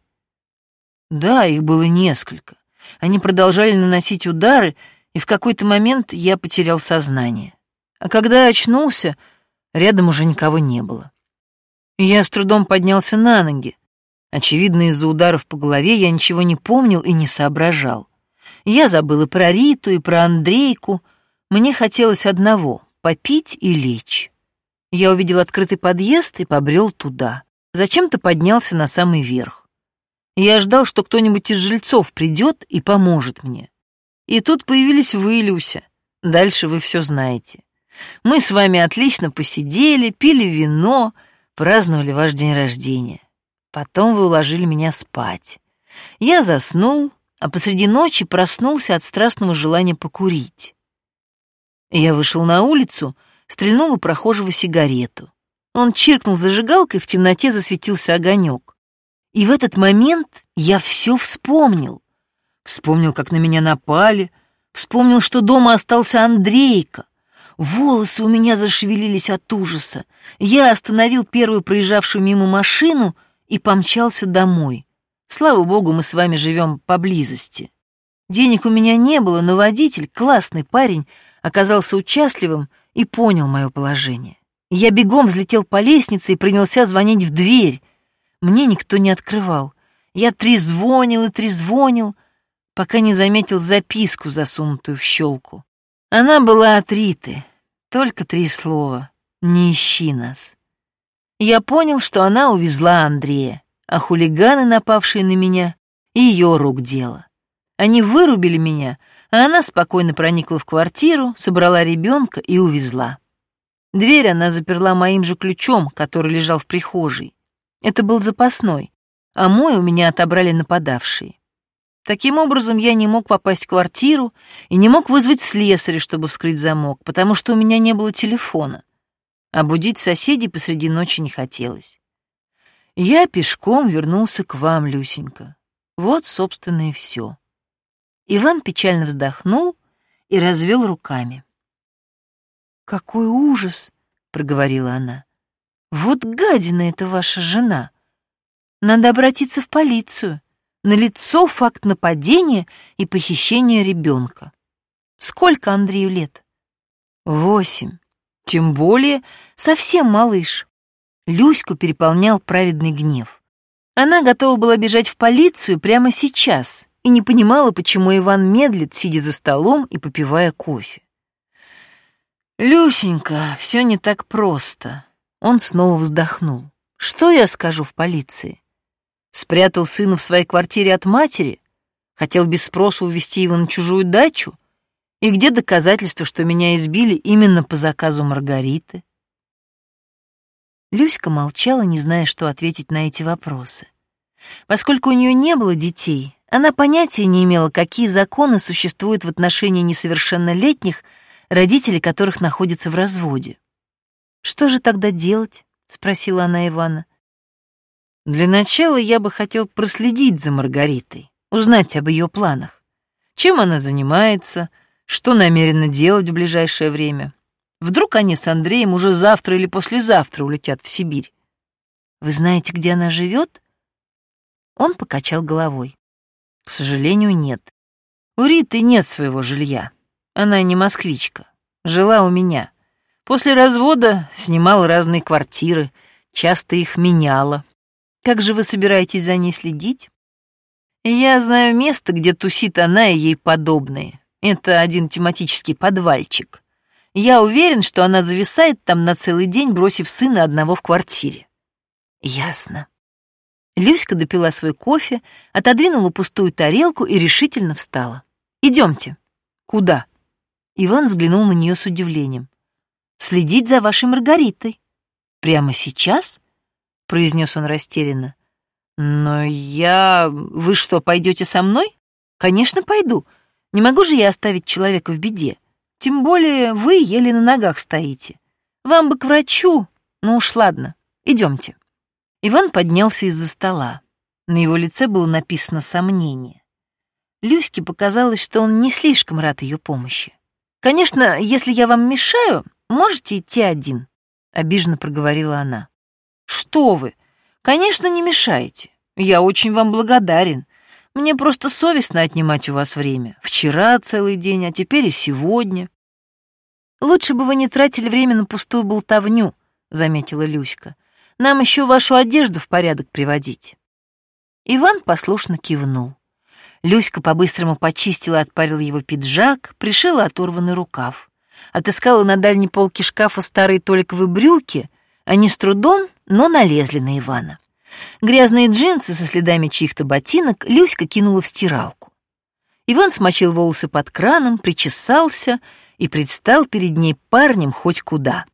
Speaker 1: Да, их было несколько. Они продолжали наносить удары, и в какой-то момент я потерял сознание. А когда очнулся, рядом уже никого не было. Я с трудом поднялся на ноги. Очевидно, из-за ударов по голове я ничего не помнил и не соображал. Я забыл и про Риту, и про Андрейку. Мне хотелось одного — попить и лечь. Я увидел открытый подъезд и побрел туда. Зачем-то поднялся на самый верх. Я ждал, что кто-нибудь из жильцов придет и поможет мне. И тут появились вы, Люся. Дальше вы все знаете. Мы с вами отлично посидели, пили вино, Праздновали ваш день рождения. Потом вы уложили меня спать. Я заснул, а посреди ночи проснулся от страстного желания покурить. Я вышел на улицу, стрельнул у прохожего сигарету. Он чиркнул зажигалкой, в темноте засветился огонек. И в этот момент я все вспомнил. Вспомнил, как на меня напали, вспомнил, что дома остался Андрейка. Волосы у меня зашевелились от ужаса. Я остановил первую проезжавшую мимо машину и помчался домой. Слава богу, мы с вами живем поблизости. Денег у меня не было, но водитель, классный парень, оказался участливым и понял мое положение. Я бегом взлетел по лестнице и принялся звонить в дверь. Мне никто не открывал. Я трезвонил и трезвонил, пока не заметил записку, засунутую в щелку. Она была от Риты, только три слова «Не ищи нас». Я понял, что она увезла Андрея а хулиганы, напавшие на меня, ее рук дело. Они вырубили меня, а она спокойно проникла в квартиру, собрала ребенка и увезла. Дверь она заперла моим же ключом, который лежал в прихожей. Это был запасной, а мой у меня отобрали нападавшие. Таким образом, я не мог попасть в квартиру и не мог вызвать слесаря, чтобы вскрыть замок, потому что у меня не было телефона. А будить соседей посреди ночи не хотелось. Я пешком вернулся к вам, Люсенька. Вот, собственно, и все. Иван печально вздохнул и развел руками. «Какой ужас!» — проговорила она. «Вот гадина это ваша жена. Надо обратиться в полицию. На лицо факт нападения и похищения ребенка. Сколько Андрею лет?» «Восемь. Тем более совсем малыш. Люську переполнял праведный гнев. Она готова была бежать в полицию прямо сейчас и не понимала, почему Иван медлит, сидя за столом и попивая кофе. «Люсенька, все не так просто». Он снова вздохнул. «Что я скажу в полиции? Спрятал сына в своей квартире от матери? Хотел без спроса увезти его на чужую дачу? И где доказательства, что меня избили именно по заказу Маргариты?» Люська молчала, не зная, что ответить на эти вопросы. Поскольку у нее не было детей, она понятия не имела, какие законы существуют в отношении несовершеннолетних, родители которых находятся в разводе. «Что же тогда делать?» — спросила она Ивана. «Для начала я бы хотел проследить за Маргаритой, узнать об ее планах. Чем она занимается, что намерена делать в ближайшее время. Вдруг они с Андреем уже завтра или послезавтра улетят в Сибирь. Вы знаете, где она живет? Он покачал головой. К сожалению, нет. У Риты нет своего жилья. Она не москвичка. Жила у меня. После развода снимала разные квартиры, часто их меняла. Как же вы собираетесь за ней следить? Я знаю место, где тусит она и ей подобные. Это один тематический подвальчик. Я уверен, что она зависает там на целый день, бросив сына одного в квартире. Ясно. Люська допила свой кофе, отодвинула пустую тарелку и решительно встала. Идемте. Куда? Иван взглянул на нее с удивлением. Следить за вашей Маргаритой. Прямо сейчас? произнес он растерянно. Но я... Вы что, пойдете со мной? Конечно, пойду. Не могу же я оставить человека в беде. Тем более вы еле на ногах стоите. Вам бы к врачу. Ну уж ладно, идемте. Иван поднялся из-за стола. На его лице было написано сомнение. Люське показалось, что он не слишком рад ее помощи. «Конечно, если я вам мешаю, можете идти один», — обиженно проговорила она. «Что вы? Конечно, не мешаете. Я очень вам благодарен. Мне просто совестно отнимать у вас время. Вчера целый день, а теперь и сегодня. «Лучше бы вы не тратили время на пустую болтовню», — заметила Люська. «Нам еще вашу одежду в порядок приводить». Иван послушно кивнул. Люська по-быстрому почистила и отпарила его пиджак, пришила оторванный рукав. Отыскала на дальней полке шкафа старые толиковые брюки. Они с трудом, но налезли на Ивана. Грязные джинсы со следами чьих-то ботинок Люська кинула в стиралку. Иван смочил волосы под краном, причесался — и предстал перед ней парнем хоть куда.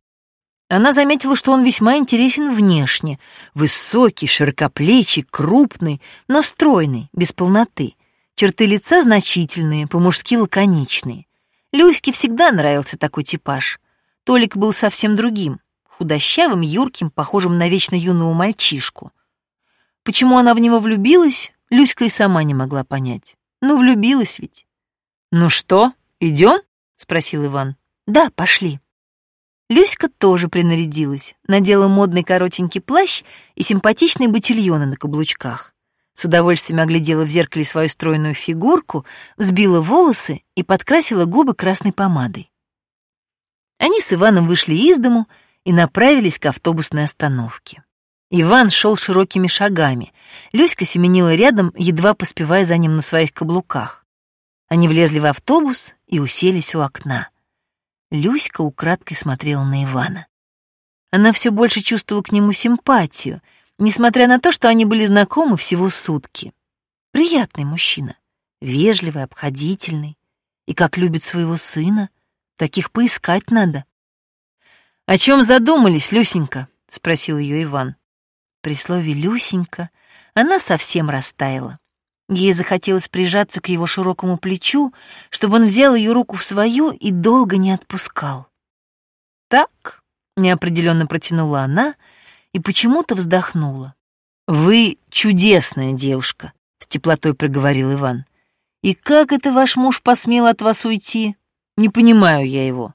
Speaker 1: Она заметила, что он весьма интересен внешне. Высокий, широкоплечий, крупный, но стройный, без полноты. Черты лица значительные, по-мужски лаконичные. Люське всегда нравился такой типаж. Толик был совсем другим, худощавым, юрким, похожим на вечно юного мальчишку. Почему она в него влюбилась, Люська и сама не могла понять. Ну, влюбилась ведь. «Ну что, идем?» — спросил Иван. «Да, пошли». Люська тоже принарядилась, надела модный коротенький плащ и симпатичные ботильоны на каблучках. С удовольствием оглядела в зеркале свою стройную фигурку, взбила волосы и подкрасила губы красной помадой. Они с Иваном вышли из дому и направились к автобусной остановке. Иван шел широкими шагами. Люська семенила рядом, едва поспевая за ним на своих каблуках. Они влезли в автобус и уселись у окна. Люська украдкой смотрела на Ивана. Она все больше чувствовала к нему симпатию, несмотря на то, что они были знакомы всего сутки. Приятный мужчина, вежливый, обходительный, и как любит своего сына, таких поискать надо. «О чем задумались, Люсенька?» — спросил ее Иван. При слове «Люсенька» она совсем растаяла. Ей захотелось прижаться к его широкому плечу, чтобы он взял ее руку в свою и долго не отпускал. «Так», — неопределенно протянула она и почему-то вздохнула. «Вы чудесная девушка», — с теплотой проговорил Иван. «И как это ваш муж посмел от вас уйти? Не понимаю я его».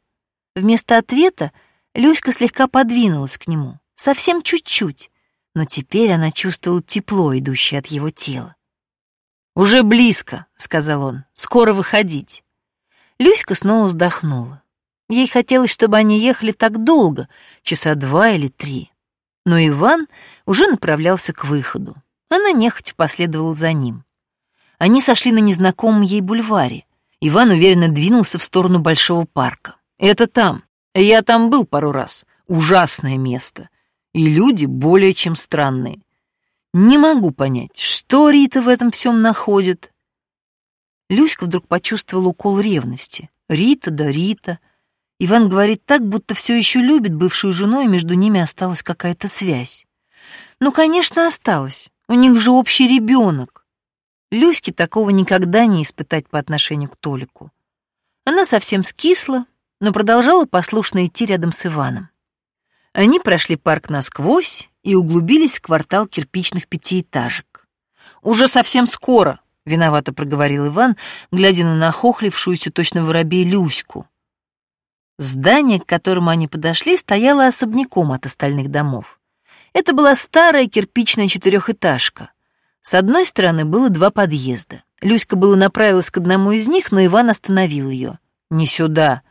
Speaker 1: Вместо ответа Люська слегка подвинулась к нему, совсем чуть-чуть, но теперь она чувствовала тепло, идущее от его тела. «Уже близко», — сказал он, — «скоро выходить». Люська снова вздохнула. Ей хотелось, чтобы они ехали так долго, часа два или три. Но Иван уже направлялся к выходу. Она нехотя последовала за ним. Они сошли на незнакомом ей бульваре. Иван уверенно двинулся в сторону большого парка. «Это там. Я там был пару раз. Ужасное место. И люди более чем странные. Не могу понять, что Рита в этом всем находит. Люська вдруг почувствовала укол ревности. Рита да Рита. Иван говорит так, будто все еще любит бывшую жену, и между ними осталась какая-то связь. Ну, конечно, осталась. У них же общий ребенок. Люське такого никогда не испытать по отношению к Толику. Она совсем скисла, но продолжала послушно идти рядом с Иваном. Они прошли парк насквозь и углубились в квартал кирпичных пятиэтажек. «Уже совсем скоро», — виновато проговорил Иван, глядя на нахохлившуюся точно воробей Люську. Здание, к которому они подошли, стояло особняком от остальных домов. Это была старая кирпичная четырехэтажка. С одной стороны было два подъезда. Люська было направилась к одному из них, но Иван остановил ее. «Не сюда».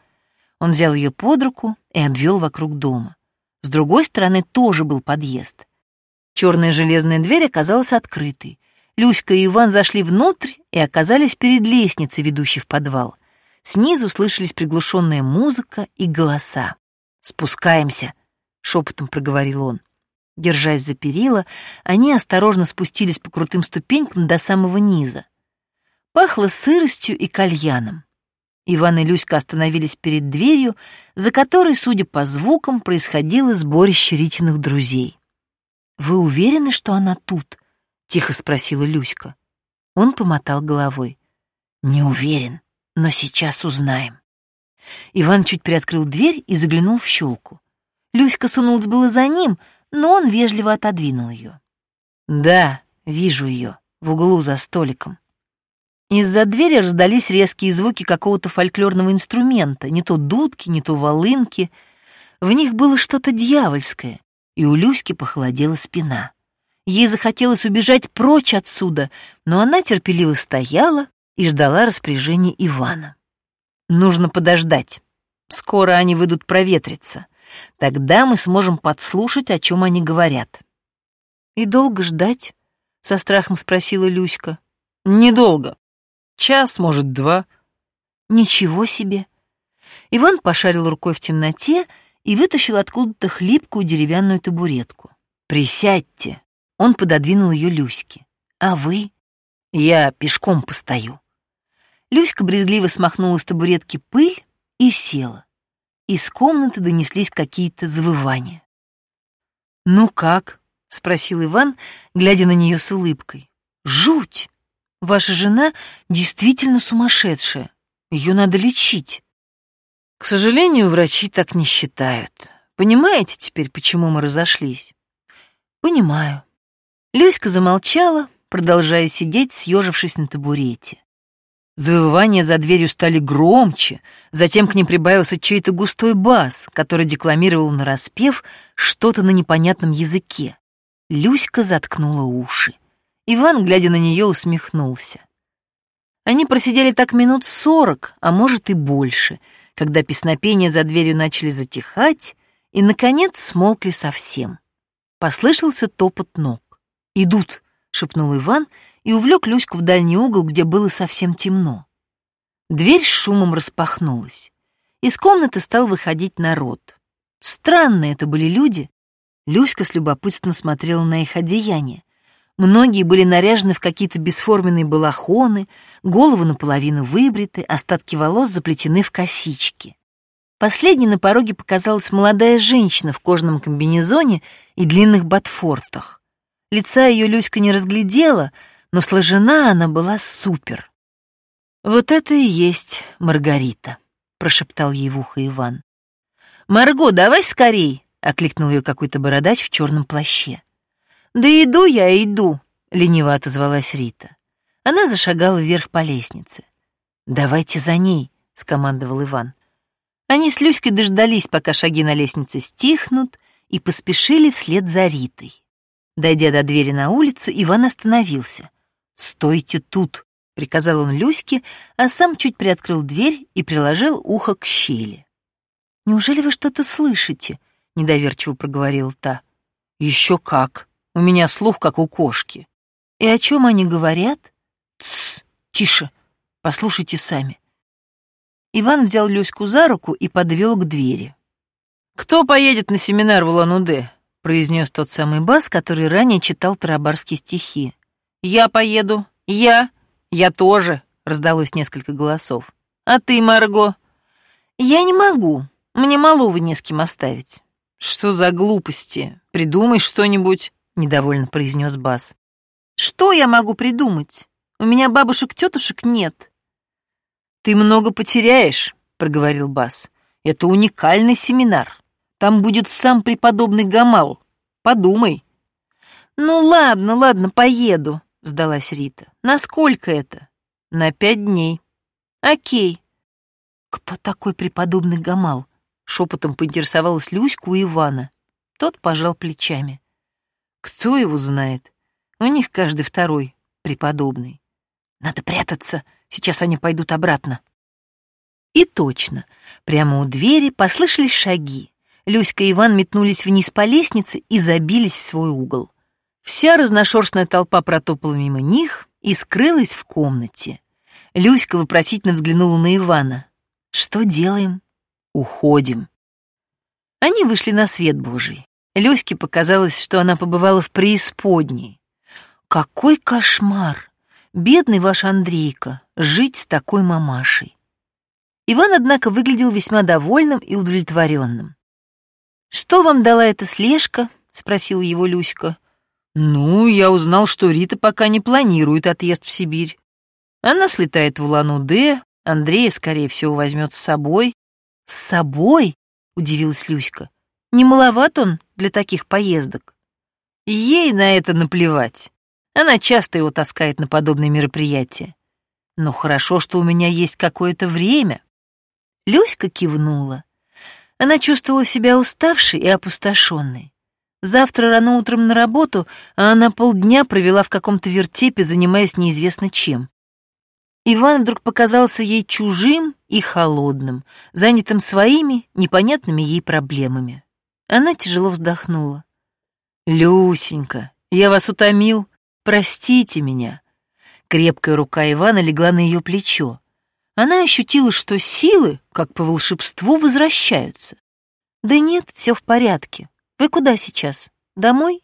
Speaker 1: Он взял ее под руку и обвел вокруг дома. С другой стороны тоже был подъезд. Черная железная дверь оказалась открытой. Люська и Иван зашли внутрь и оказались перед лестницей, ведущей в подвал. Снизу слышались приглушенная музыка и голоса. «Спускаемся», — шепотом проговорил он. Держась за перила, они осторожно спустились по крутым ступенькам до самого низа. Пахло сыростью и кальяном. Иван и Люська остановились перед дверью, за которой, судя по звукам, происходило сборище Ритиных друзей. «Вы уверены, что она тут?» — тихо спросила Люська. Он помотал головой. «Не уверен, но сейчас узнаем». Иван чуть приоткрыл дверь и заглянул в щелку. Люська сунулась было за ним, но он вежливо отодвинул ее. «Да, вижу ее, в углу за столиком. Из-за двери раздались резкие звуки какого-то фольклорного инструмента, не то дудки, не то волынки. В них было что-то дьявольское, и у Люськи похолодела спина. Ей захотелось убежать прочь отсюда, но она терпеливо стояла и ждала распоряжения Ивана. Нужно подождать. Скоро они выйдут проветриться. Тогда мы сможем подслушать, о чем они говорят. «И долго ждать?» — со страхом спросила Люська. «Недолго. Час, может, два. Ничего себе. Иван пошарил рукой в темноте и вытащил откуда-то хлипкую деревянную табуретку. «Присядьте!» Он пододвинул ее Люське. «А вы?» «Я пешком постою». Люська брезгливо смахнула с табуретки пыль и села. Из комнаты донеслись какие-то завывания. «Ну как?» — спросил Иван, глядя на нее с улыбкой. «Жуть! Ваша жена действительно сумасшедшая. Ее надо лечить». «К сожалению, врачи так не считают. Понимаете теперь, почему мы разошлись?» «Понимаю». Люська замолчала, продолжая сидеть, съежившись на табурете. Завывания за дверью стали громче, затем к ним прибавился чей-то густой бас, который декламировал нараспев что-то на непонятном языке. Люська заткнула уши. Иван, глядя на нее, усмехнулся. Они просидели так минут сорок, а может и больше, когда песнопения за дверью начали затихать и, наконец, смолкли совсем. Послышался топот ног. «Идут», — шепнул Иван и увлек Люську в дальний угол, где было совсем темно. Дверь с шумом распахнулась. Из комнаты стал выходить народ. Странные это были люди. Люська с любопытством смотрела на их одеяния. Многие были наряжены в какие-то бесформенные балахоны, головы наполовину выбриты, остатки волос заплетены в косички. Последней на пороге показалась молодая женщина в кожаном комбинезоне и длинных ботфортах. Лица ее Люська не разглядела, но сложена она была супер. «Вот это и есть Маргарита», — прошептал ей в ухо Иван. «Марго, давай скорей!» — окликнул ее какой-то бородач в черном плаще. «Да иду я, иду!» — лениво отозвалась Рита. Она зашагала вверх по лестнице. «Давайте за ней», — скомандовал Иван. Они с Люськой дождались, пока шаги на лестнице стихнут, и поспешили вслед за Ритой. Дойдя до двери на улицу, Иван остановился. «Стойте тут!» — приказал он Люське, а сам чуть приоткрыл дверь и приложил ухо к щели. «Неужели вы что-то слышите?» — недоверчиво проговорил та. «Еще как! У меня слух, как у кошки». «И о чем они говорят?» «Тссс! Тише! Послушайте сами». Иван взял Люську за руку и подвел к двери. «Кто поедет на семинар в Улан-Удэ?» — произнес тот самый бас, который ранее читал тарабарские стихи. «Я поеду. Я. Я тоже», — раздалось несколько голосов. «А ты, Марго?» «Я не могу. Мне малого не с кем оставить». «Что за глупости? Придумай что-нибудь», — недовольно произнес Бас. «Что я могу придумать? У меня бабушек-тетушек нет». «Ты много потеряешь», — проговорил Бас. «Это уникальный семинар. Там будет сам преподобный Гамал. Подумай». «Ну ладно, ладно, поеду», сдалась Рита. «Насколько это?» «На пять дней». «Окей». «Кто такой преподобный Гамал?» Шепотом поинтересовалась Люська у Ивана. Тот пожал плечами. «Кто его знает? У них каждый второй преподобный. Надо прятаться, сейчас они пойдут обратно». И точно, прямо у двери послышались шаги. Люська и Иван метнулись вниз по лестнице и забились в свой угол. Вся разношерстная толпа протопала мимо них и скрылась в комнате. Люська вопросительно взглянула на Ивана. «Что делаем?» «Уходим». Они вышли на свет Божий. Люське показалось, что она побывала в преисподней. «Какой кошмар! Бедный ваш Андрейка, жить с такой мамашей!» Иван, однако, выглядел весьма довольным и удовлетворенным. «Что вам дала эта слежка?» — спросила его Люська. Ну, я узнал, что Рита пока не планирует отъезд в Сибирь. Она слетает в Улан-Удэ, Андрея, скорее всего, возьмет с собой. С собой? Удивилась Люська. Не маловат он для таких поездок. Ей на это наплевать. Она часто его таскает на подобные мероприятия. Но хорошо, что у меня есть какое-то время. Люська кивнула. Она чувствовала себя уставшей и опустошенной. Завтра рано утром на работу, а она полдня провела в каком-то вертепе, занимаясь неизвестно чем. Иван вдруг показался ей чужим и холодным, занятым своими, непонятными ей проблемами. Она тяжело вздохнула. «Люсенька, я вас утомил. Простите меня». Крепкая рука Ивана легла на ее плечо. Она ощутила, что силы, как по волшебству, возвращаются. «Да нет, все в порядке. Вы куда сейчас? Домой?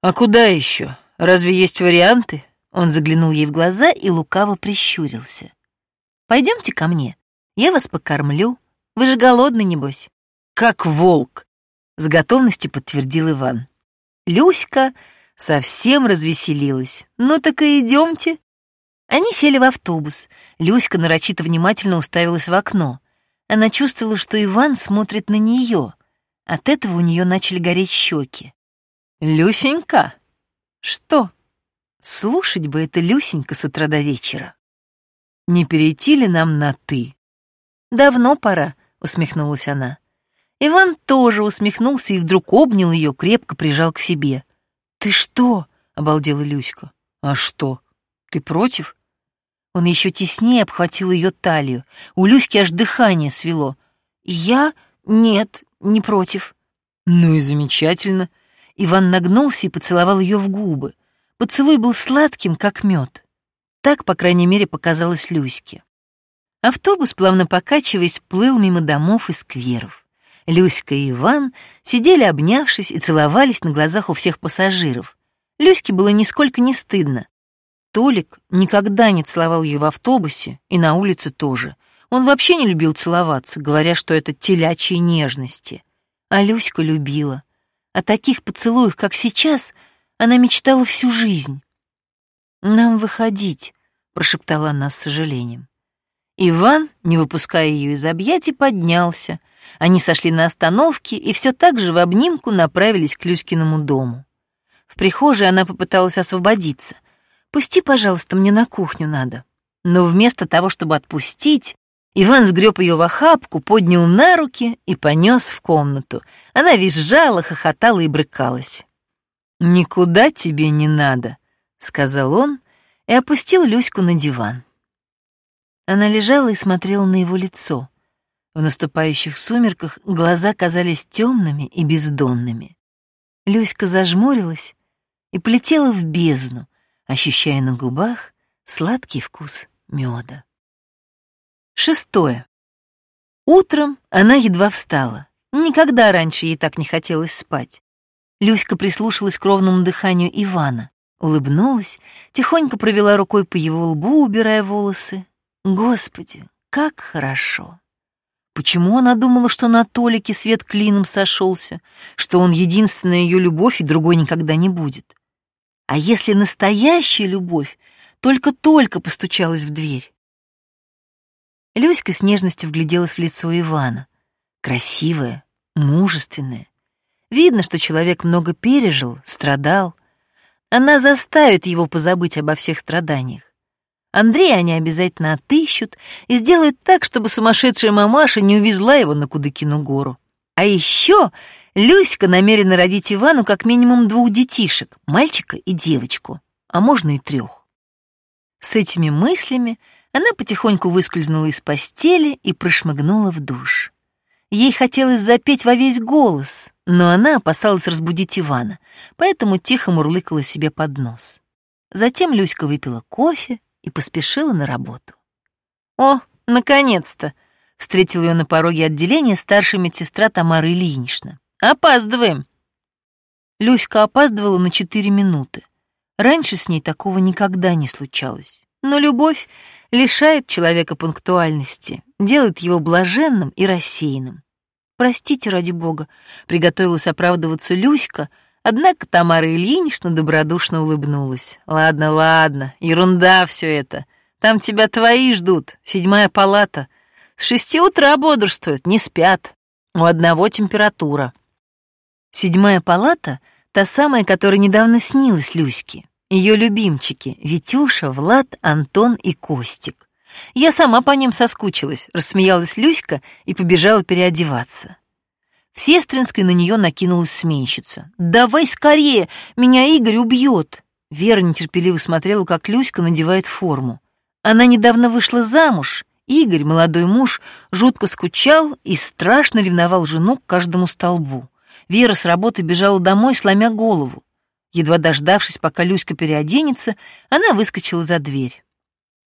Speaker 1: А куда еще? Разве есть варианты? Он заглянул ей в глаза и лукаво прищурился. Пойдемте ко мне. Я вас покормлю. Вы же голодный, небось?» «Как волк!» — с готовностью подтвердил Иван. Люська совсем развеселилась. «Ну так и идемте». Они сели в автобус. Люська нарочито внимательно уставилась в окно. Она чувствовала, что Иван смотрит на нее. От этого у нее начали гореть щеки. «Люсенька!» «Что?» Слушать бы это Люсенька с утра до вечера. «Не перейти ли нам на «ты»?» «Давно пора», — усмехнулась она. Иван тоже усмехнулся и вдруг обнял ее, крепко прижал к себе. «Ты что?» — обалдела Люська. «А что? Ты против?» Он еще теснее обхватил ее талию. У Люськи аж дыхание свело. «Я? Нет, не против». «Ну и замечательно». Иван нагнулся и поцеловал ее в губы. Поцелуй был сладким, как мед. Так, по крайней мере, показалось Люське. Автобус, плавно покачиваясь, плыл мимо домов и скверов. Люська и Иван сидели, обнявшись, и целовались на глазах у всех пассажиров. Люське было нисколько не стыдно. Толик никогда не целовал ее в автобусе и на улице тоже. Он вообще не любил целоваться, говоря, что это телячьи нежности. А Люська любила. О таких поцелуях, как сейчас, она мечтала всю жизнь. «Нам выходить», — прошептала она с сожалением. Иван, не выпуская ее из объятий, поднялся. Они сошли на остановке и все так же в обнимку направились к Люськиному дому. В прихожей она попыталась освободиться. «Пусти, пожалуйста, мне на кухню надо». Но вместо того, чтобы отпустить, Иван сгреб ее в охапку, поднял на руки и понес в комнату. Она визжала, хохотала и брыкалась. «Никуда тебе не надо», — сказал он и опустил Люську на диван. Она лежала и смотрела на его лицо. В наступающих сумерках глаза казались темными и бездонными. Люська зажмурилась и полетела в бездну, ощущая на губах сладкий вкус меда. Шестое. Утром она едва встала. Никогда раньше ей так не хотелось спать. Люська прислушалась к ровному дыханию Ивана, улыбнулась, тихонько провела рукой по его лбу, убирая волосы. Господи, как хорошо! Почему она думала, что на Толике свет клином сошелся, что он единственная ее любовь и другой никогда не будет? А если настоящая любовь только-только постучалась в дверь? Люська с нежностью вгляделась в лицо Ивана. Красивая, мужественная, Видно, что человек много пережил, страдал. Она заставит его позабыть обо всех страданиях. Андрея они обязательно отыщут и сделают так, чтобы сумасшедшая мамаша не увезла его на Кудыкину гору. А еще Люська намерена родить Ивану как минимум двух детишек, мальчика и девочку, а можно и трех. С этими мыслями она потихоньку выскользнула из постели и прошмыгнула в душ. Ей хотелось запеть во весь голос, но она опасалась разбудить Ивана, поэтому тихо мурлыкала себе под нос. Затем Люська выпила кофе и поспешила на работу. «О, наконец-то!» — встретила ее на пороге отделения старшая медсестра Тамара Ильинична. «Опаздываем!» Люська опаздывала на четыре минуты. Раньше с ней такого никогда не случалось. Но любовь лишает человека пунктуальности, делает его блаженным и рассеянным. «Простите, ради бога», — приготовилась оправдываться Люська, однако Тамара Ильинична добродушно улыбнулась. «Ладно, ладно, ерунда все это. Там тебя твои ждут, седьмая палата. С шести утра бодрствуют, не спят. У одного температура». Седьмая палата — та самая, которая недавно снилась Люське. Ее любимчики — Витюша, Влад, Антон и Костик. Я сама по ним соскучилась, рассмеялась Люська и побежала переодеваться. В Сестринской на нее накинулась сменщица. «Давай скорее, меня Игорь убьет!» Вера нетерпеливо смотрела, как Люська надевает форму. Она недавно вышла замуж. Игорь, молодой муж, жутко скучал и страшно ревновал жену к каждому столбу. Вера с работы бежала домой, сломя голову. Едва дождавшись, пока Люська переоденется, она выскочила за дверь.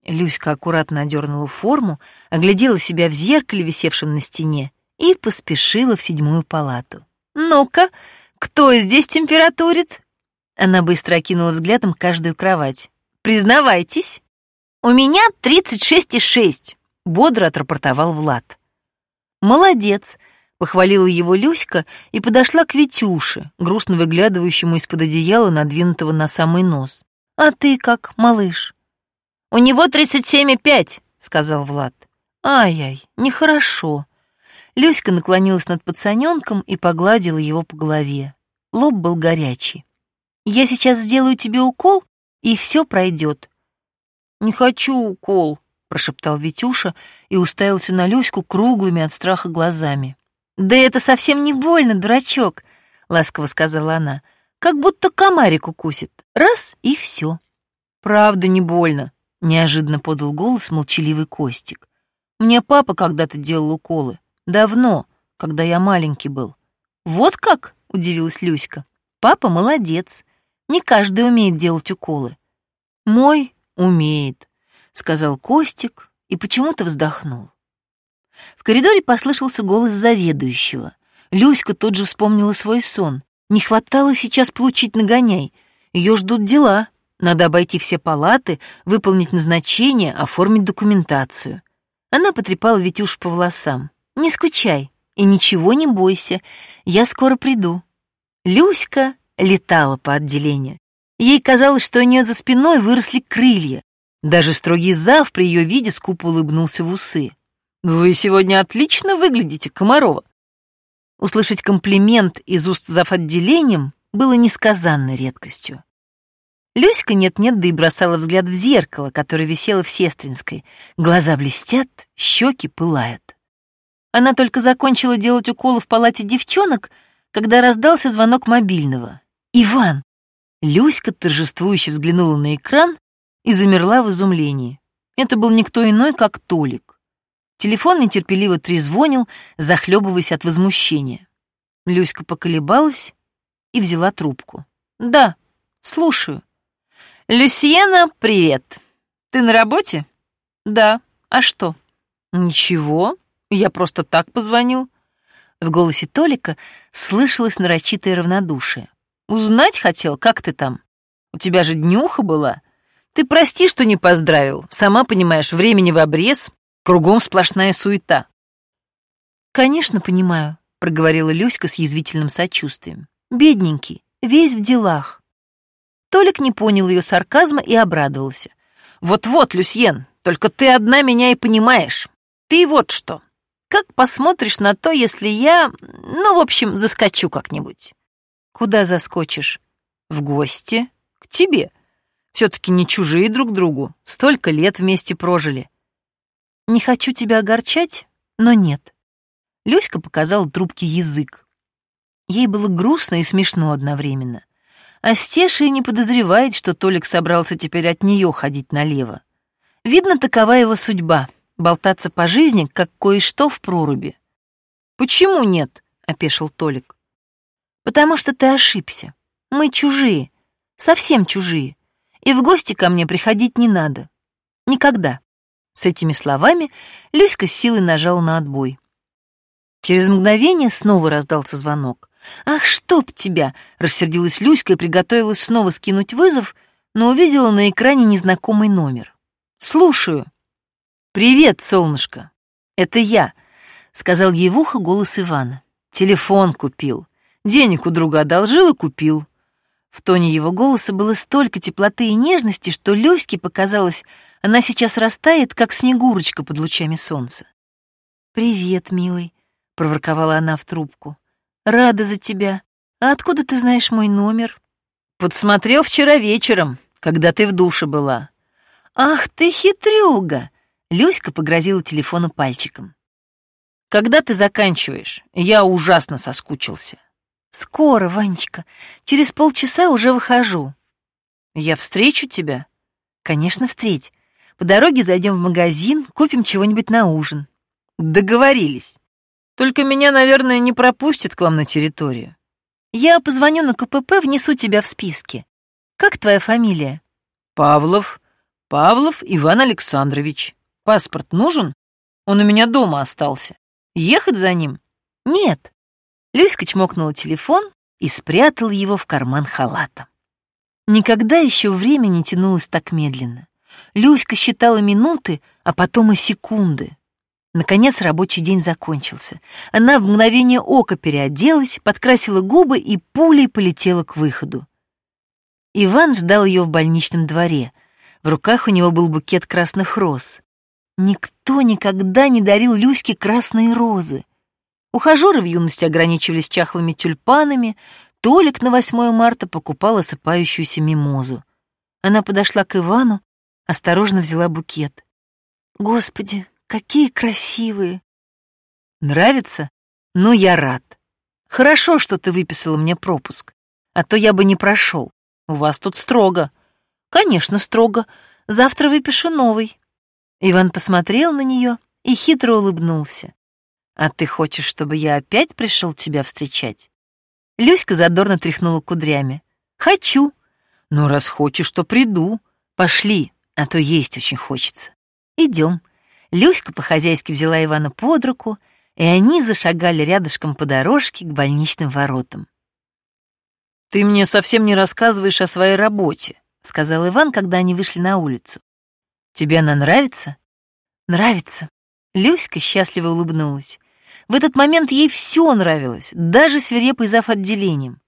Speaker 1: Люська аккуратно одернула форму, оглядела себя в зеркале, висевшем на стене, и поспешила в седьмую палату. «Ну-ка, кто здесь температурит?» Она быстро окинула взглядом каждую кровать. «Признавайтесь!» «У меня тридцать шесть и шесть», — бодро отрапортовал Влад. Молодец, похвалила его Люська и подошла к Витюше, грустно выглядывающему из-под одеяла, надвинутого на самый нос. А ты как, малыш? У него тридцать семь и пять, сказал Влад. Ай-ай, нехорошо. Люська наклонилась над пацаненком и погладила его по голове. Лоб был горячий. «Я сейчас сделаю тебе укол, и все пройдет». «Не хочу укол», — прошептал Витюша и уставился на Люську круглыми от страха глазами. «Да это совсем не больно, дурачок», — ласково сказала она. «Как будто комарик укусит. Раз — и все». «Правда не больно», — неожиданно подал голос молчаливый Костик. «Мне папа когда-то делал уколы. Давно, когда я маленький был. Вот как? удивилась Люська. Папа молодец. Не каждый умеет делать уколы. Мой умеет, сказал Костик и почему-то вздохнул. В коридоре послышался голос заведующего. Люська тут же вспомнила свой сон. Не хватало сейчас получить нагоняй. Ее ждут дела. Надо обойти все палаты, выполнить назначение, оформить документацию. Она потрепала Витюш по волосам. Не скучай и ничего не бойся, я скоро приду. Люська летала по отделению. Ей казалось, что у нее за спиной выросли крылья. Даже строгий зав при ее виде скупо улыбнулся в усы. «Вы сегодня отлично выглядите, Комарова». Услышать комплимент из уст зав отделением было несказанной редкостью. Люська нет-нет, да и бросала взгляд в зеркало, которое висело в сестринской. Глаза блестят, щеки пылают. Она только закончила делать уколы в палате девчонок, когда раздался звонок мобильного. «Иван!» Люська торжествующе взглянула на экран и замерла в изумлении. Это был никто иной, как Толик. Телефон нетерпеливо трезвонил, захлебываясь от возмущения. Люська поколебалась и взяла трубку. «Да, слушаю». «Люсьена, привет. Ты на работе?» «Да. А что?» «Ничего. Я просто так позвонил. В голосе Толика слышалось нарочитое равнодушие. Узнать хотел, как ты там? У тебя же днюха была. Ты прости, что не поздравил. Сама понимаешь, времени в обрез, кругом сплошная суета. Конечно, понимаю, проговорила Люська с язвительным сочувствием. Бедненький, весь в делах. Толик не понял ее сарказма и обрадовался. Вот-вот, Люсьен, только ты одна меня и понимаешь. Ты вот что. Как посмотришь на то, если я, ну, в общем, заскочу как-нибудь? Куда заскочишь? В гости? К тебе. Все-таки не чужие друг другу. Столько лет вместе прожили. Не хочу тебя огорчать, но нет. Люська показала трубке язык. Ей было грустно и смешно одновременно. А Стеша и не подозревает, что Толик собрался теперь от нее ходить налево. Видно, такова его судьба болтаться по жизни, как кое-что в проруби. «Почему нет?» — опешил Толик. «Потому что ты ошибся. Мы чужие, совсем чужие, и в гости ко мне приходить не надо. Никогда». С этими словами Люська с силой нажала на отбой. Через мгновение снова раздался звонок. «Ах, чтоб тебя!» — рассердилась Люська и приготовилась снова скинуть вызов, но увидела на экране незнакомый номер. «Слушаю», «Привет, солнышко! Это я», — сказал ей в ухо голос Ивана. «Телефон купил. Денег у друга одолжил и купил». В тоне его голоса было столько теплоты и нежности, что Люське показалось, она сейчас растает, как снегурочка под лучами солнца. «Привет, милый», — проворковала она в трубку. «Рада за тебя. А откуда ты знаешь мой номер?» «Подсмотрел вчера вечером, когда ты в душе была». «Ах ты хитрюга!» Люська погрозила телефону пальчиком. «Когда ты заканчиваешь? Я ужасно соскучился». «Скоро, Ванечка. Через полчаса уже выхожу». «Я встречу тебя?» «Конечно, встреть. По дороге зайдем в магазин, купим чего-нибудь на ужин». «Договорились. Только меня, наверное, не пропустят к вам на территорию». «Я позвоню на КПП, внесу тебя в списки. Как твоя фамилия?» «Павлов. Павлов Иван Александрович». Паспорт нужен? Он у меня дома остался. Ехать за ним? Нет. Люська чмокнула телефон и спрятала его в карман халата. Никогда еще время не тянулось так медленно. Люська считала минуты, а потом и секунды. Наконец рабочий день закончился. Она в мгновение ока переоделась, подкрасила губы и пулей полетела к выходу. Иван ждал ее в больничном дворе. В руках у него был букет красных роз. Никто никогда не дарил Люське красные розы. Ухажеры в юности ограничивались чахлыми тюльпанами, Толик на 8 марта покупал осыпающуюся мимозу. Она подошла к Ивану, осторожно взяла букет. «Господи, Какие красивые. Нравится? Ну, я рад. Хорошо, что ты выписала мне пропуск. А то я бы не прошел. У вас тут строго. Конечно, строго. Завтра выпишу новый. Иван посмотрел на нее и хитро улыбнулся. А ты хочешь, чтобы я опять пришел тебя встречать? Люська задорно тряхнула кудрями. Хочу. Ну, раз хочешь, то приду. Пошли, а то есть очень хочется. Идем. Люська по-хозяйски взяла Ивана под руку, и они зашагали рядышком по дорожке к больничным воротам. «Ты мне совсем не рассказываешь о своей работе», — сказал Иван, когда они вышли на улицу. «Тебе она нравится?» «Нравится». Люська счастливо улыбнулась. В этот момент ей все нравилось, даже свирепый зав. отделением.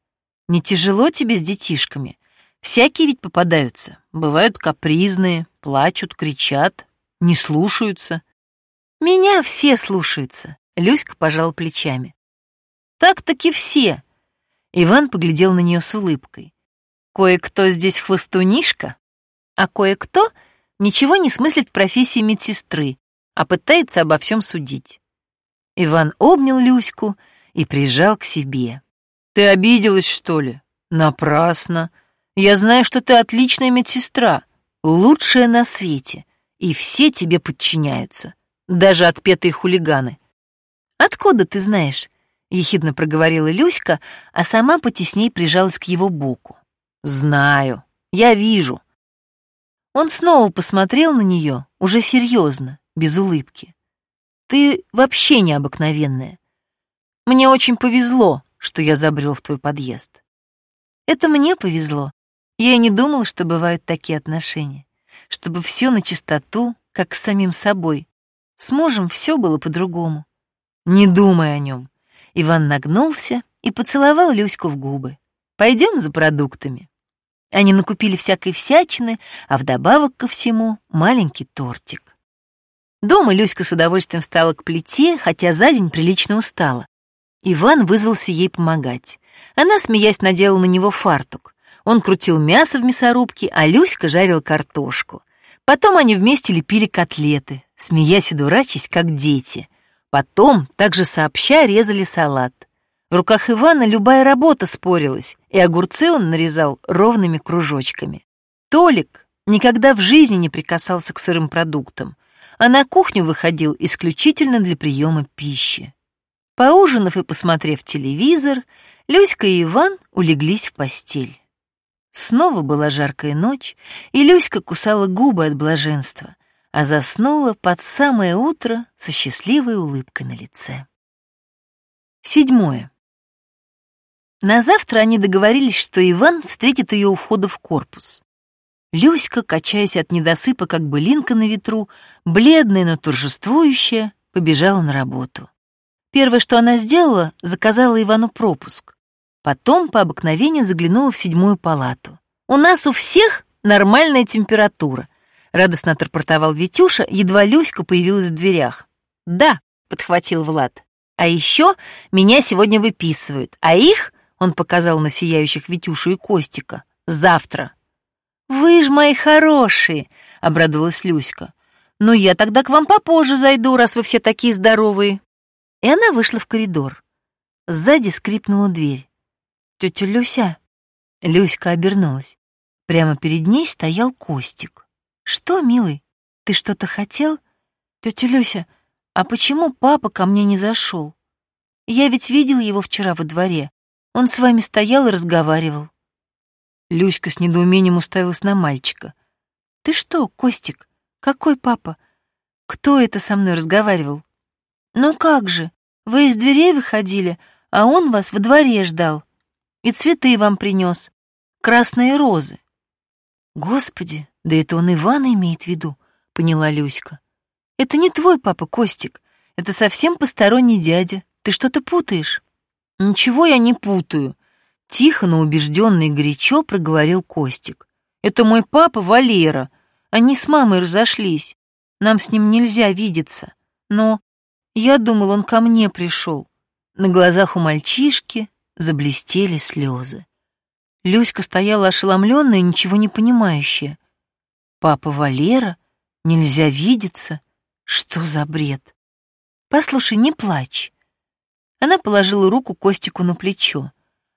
Speaker 1: «Не тяжело тебе с детишками? Всякие ведь попадаются. Бывают капризные, плачут, кричат, не слушаются. Меня все слушаются. Люська пожал плечами. Так-таки все. Иван поглядел на нее с улыбкой. Кое-кто здесь хвостунишка, а кое-кто ничего не смыслит в профессии медсестры, а пытается обо всем судить. Иван обнял Люську и прижал к себе. «Ты обиделась, что ли? Напрасно. Я знаю, что ты отличная медсестра, лучшая на свете и все тебе подчиняются, даже отпетые хулиганы. Откуда ты знаешь? ехидно проговорила Люська, а сама потесней прижалась к его боку. Знаю, я вижу. Он снова посмотрел на нее, уже серьезно, без улыбки. Ты вообще необыкновенная. Мне очень повезло, что я забрел в твой подъезд. Это мне повезло. Я не думала, что бывают такие отношения чтобы все на чистоту, как с самим собой. С мужем все было по-другому. Не думай о нем. Иван нагнулся и поцеловал Люську в губы. Пойдем за продуктами. Они накупили всякой всячины, а вдобавок ко всему маленький тортик. Дома Люська с удовольствием встала к плите, хотя за день прилично устала. Иван вызвался ей помогать. Она, смеясь, надела на него фартук. Он крутил мясо в мясорубке, а Люська жарил картошку. Потом они вместе лепили котлеты, смеясь и дурачась, как дети. Потом, также сообща, резали салат. В руках Ивана любая работа спорилась, и огурцы он нарезал ровными кружочками. Толик никогда в жизни не прикасался к сырым продуктам, а на кухню выходил исключительно для приема пищи. Поужинав и посмотрев телевизор, Люська и Иван улеглись в постель. Снова была жаркая ночь, и Люська кусала губы от блаженства, а заснула под самое утро со счастливой улыбкой на лице. Седьмое. На завтра они договорились, что Иван встретит ее у входа в корпус. Люська, качаясь от недосыпа, как былинка на ветру, бледная, но торжествующая, побежала на работу. Первое, что она сделала, заказала Ивану пропуск. Потом по обыкновению заглянула в седьмую палату. «У нас у всех нормальная температура», — радостно отрапортовал Витюша, едва Люська появилась в дверях. «Да», — подхватил Влад. «А еще меня сегодня выписывают, а их, — он показал на сияющих Витюшу и Костика, — завтра». «Вы ж мои хорошие», — обрадовалась Люська. «Ну, я тогда к вам попозже зайду, раз вы все такие здоровые». И она вышла в коридор. Сзади скрипнула дверь. «Тетя Люся!» Люська обернулась. Прямо перед ней стоял Костик. «Что, милый, ты что-то хотел?» «Тетя Люся, а почему папа ко мне не зашел? Я ведь видел его вчера во дворе. Он с вами стоял и разговаривал». Люська с недоумением уставилась на мальчика. «Ты что, Костик? Какой папа? Кто это со мной разговаривал?» «Ну как же, вы из дверей выходили, а он вас во дворе ждал. И цветы вам принес. Красные розы. Господи, да это он Ивана имеет в виду, поняла Люська. Это не твой папа, Костик. Это совсем посторонний дядя. Ты что-то путаешь. Ничего я не путаю. Тихо, но убежденно и горячо проговорил Костик. Это мой папа Валера. Они с мамой разошлись. Нам с ним нельзя видеться. Но я думал, он ко мне пришел. На глазах у мальчишки заблестели слезы. Люська стояла ошеломленная, ничего не понимающая. Папа Валера? Нельзя видеться? Что за бред? Послушай, не плачь. Она положила руку Костику на плечо.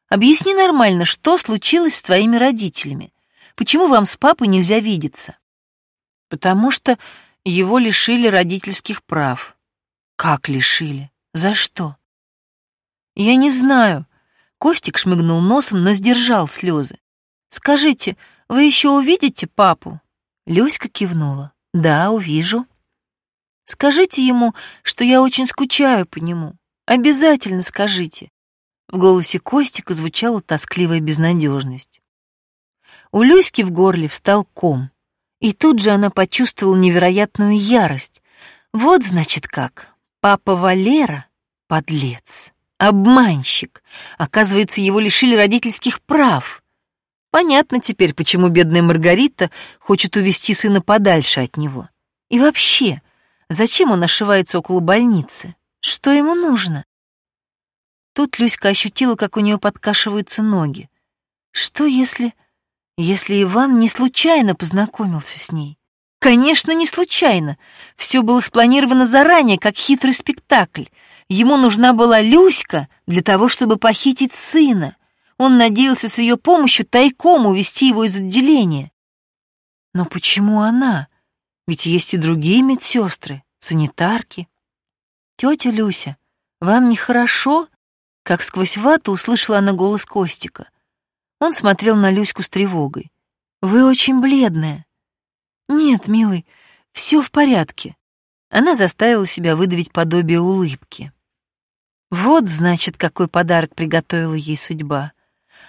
Speaker 1: Объясни нормально, что случилось с твоими родителями. Почему вам с папой нельзя видеться? Потому что его лишили родительских прав. Как лишили? За что? Я не знаю. Костик шмыгнул носом, но сдержал слезы. Скажите, вы еще увидите папу? Люська кивнула. Да, увижу. Скажите ему, что я очень скучаю по нему. Обязательно скажите. В голосе Костика звучала тоскливая безнадежность. У Люськи в горле встал ком, и тут же она почувствовала невероятную ярость. Вот, значит, как. Папа Валера — подлец, обманщик. Оказывается, его лишили родительских прав. Понятно теперь, почему бедная Маргарита хочет увести сына подальше от него. И вообще, зачем он ошивается около больницы? Что ему нужно? Тут Люська ощутила, как у нее подкашиваются ноги. Что если... Если Иван не случайно познакомился с ней? Конечно, не случайно. Все было спланировано заранее, как хитрый спектакль. Ему нужна была Люська для того, чтобы похитить сына. Он надеялся с ее помощью тайком увести его из отделения. Но почему она? Ведь есть и другие медсестры, санитарки. Тетя Люся, вам нехорошо? Как сквозь вату услышала она голос Костика. Он смотрел на Люську с тревогой. Вы очень бледная. «Нет, милый, все в порядке». Она заставила себя выдавить подобие улыбки. Вот, значит, какой подарок приготовила ей судьба.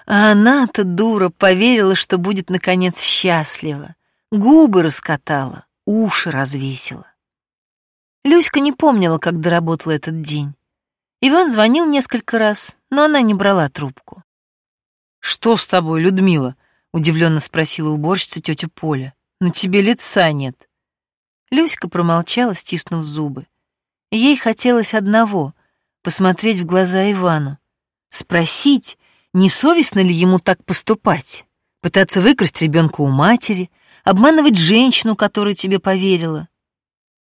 Speaker 1: А она-то, дура, поверила, что будет, наконец, счастлива. Губы раскатала, уши развесила. Люська не помнила, как доработала этот день. Иван звонил несколько раз, но она не брала трубку. «Что с тобой, Людмила?» — удивленно спросила уборщица тетя Поля. На тебе лица нет. Люська промолчала, стиснув зубы. Ей хотелось одного — посмотреть в глаза Ивану. Спросить, не совестно ли ему так поступать? Пытаться выкрасть ребенка у матери, обманывать женщину, которая тебе поверила.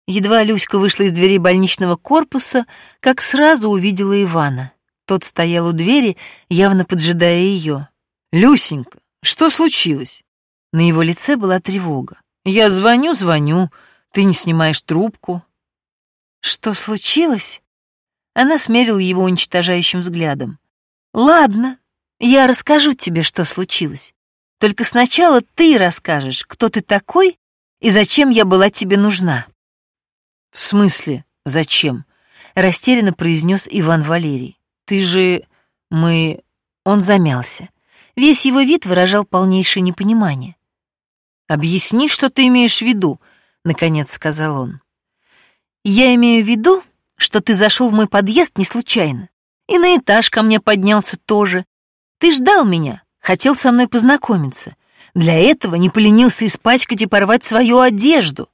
Speaker 1: Едва Люська вышла из дверей больничного корпуса, как сразу увидела Ивана. Тот стоял у двери, явно поджидая ее. «Люсенька, что случилось?» На его лице была тревога. «Я звоню, звоню, ты не снимаешь трубку». «Что случилось?» Она смерила его уничтожающим взглядом. «Ладно, я расскажу тебе, что случилось. Только сначала ты расскажешь, кто ты такой и зачем я была тебе нужна». «В смысле, зачем?» — растерянно произнес Иван Валерий. «Ты же... мы...» Он замялся. Весь его вид выражал полнейшее непонимание. «Объясни, что ты имеешь в виду», — наконец сказал он. «Я имею в виду, что ты зашел в мой подъезд не случайно. И на этаж ко мне поднялся тоже. Ты ждал меня, хотел со мной познакомиться. Для этого не поленился испачкать и порвать свою одежду».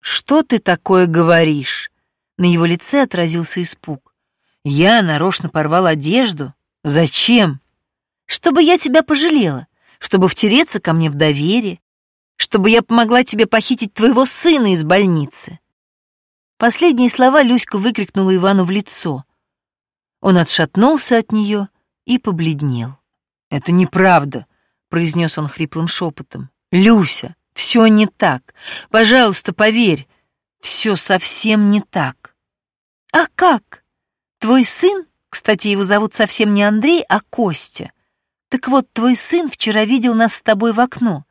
Speaker 1: «Что ты такое говоришь?» На его лице отразился испуг. «Я нарочно порвал одежду? Зачем?» «Чтобы я тебя пожалела, чтобы втереться ко мне в доверие, чтобы я помогла тебе похитить твоего сына из больницы. Последние слова Люська выкрикнула Ивану в лицо. Он отшатнулся от нее и побледнел. «Это неправда», — произнес он хриплым шепотом. «Люся, все не так. Пожалуйста, поверь, все совсем не так». «А как? Твой сын, кстати, его зовут совсем не Андрей, а Костя. Так вот, твой сын вчера видел нас с тобой в окно.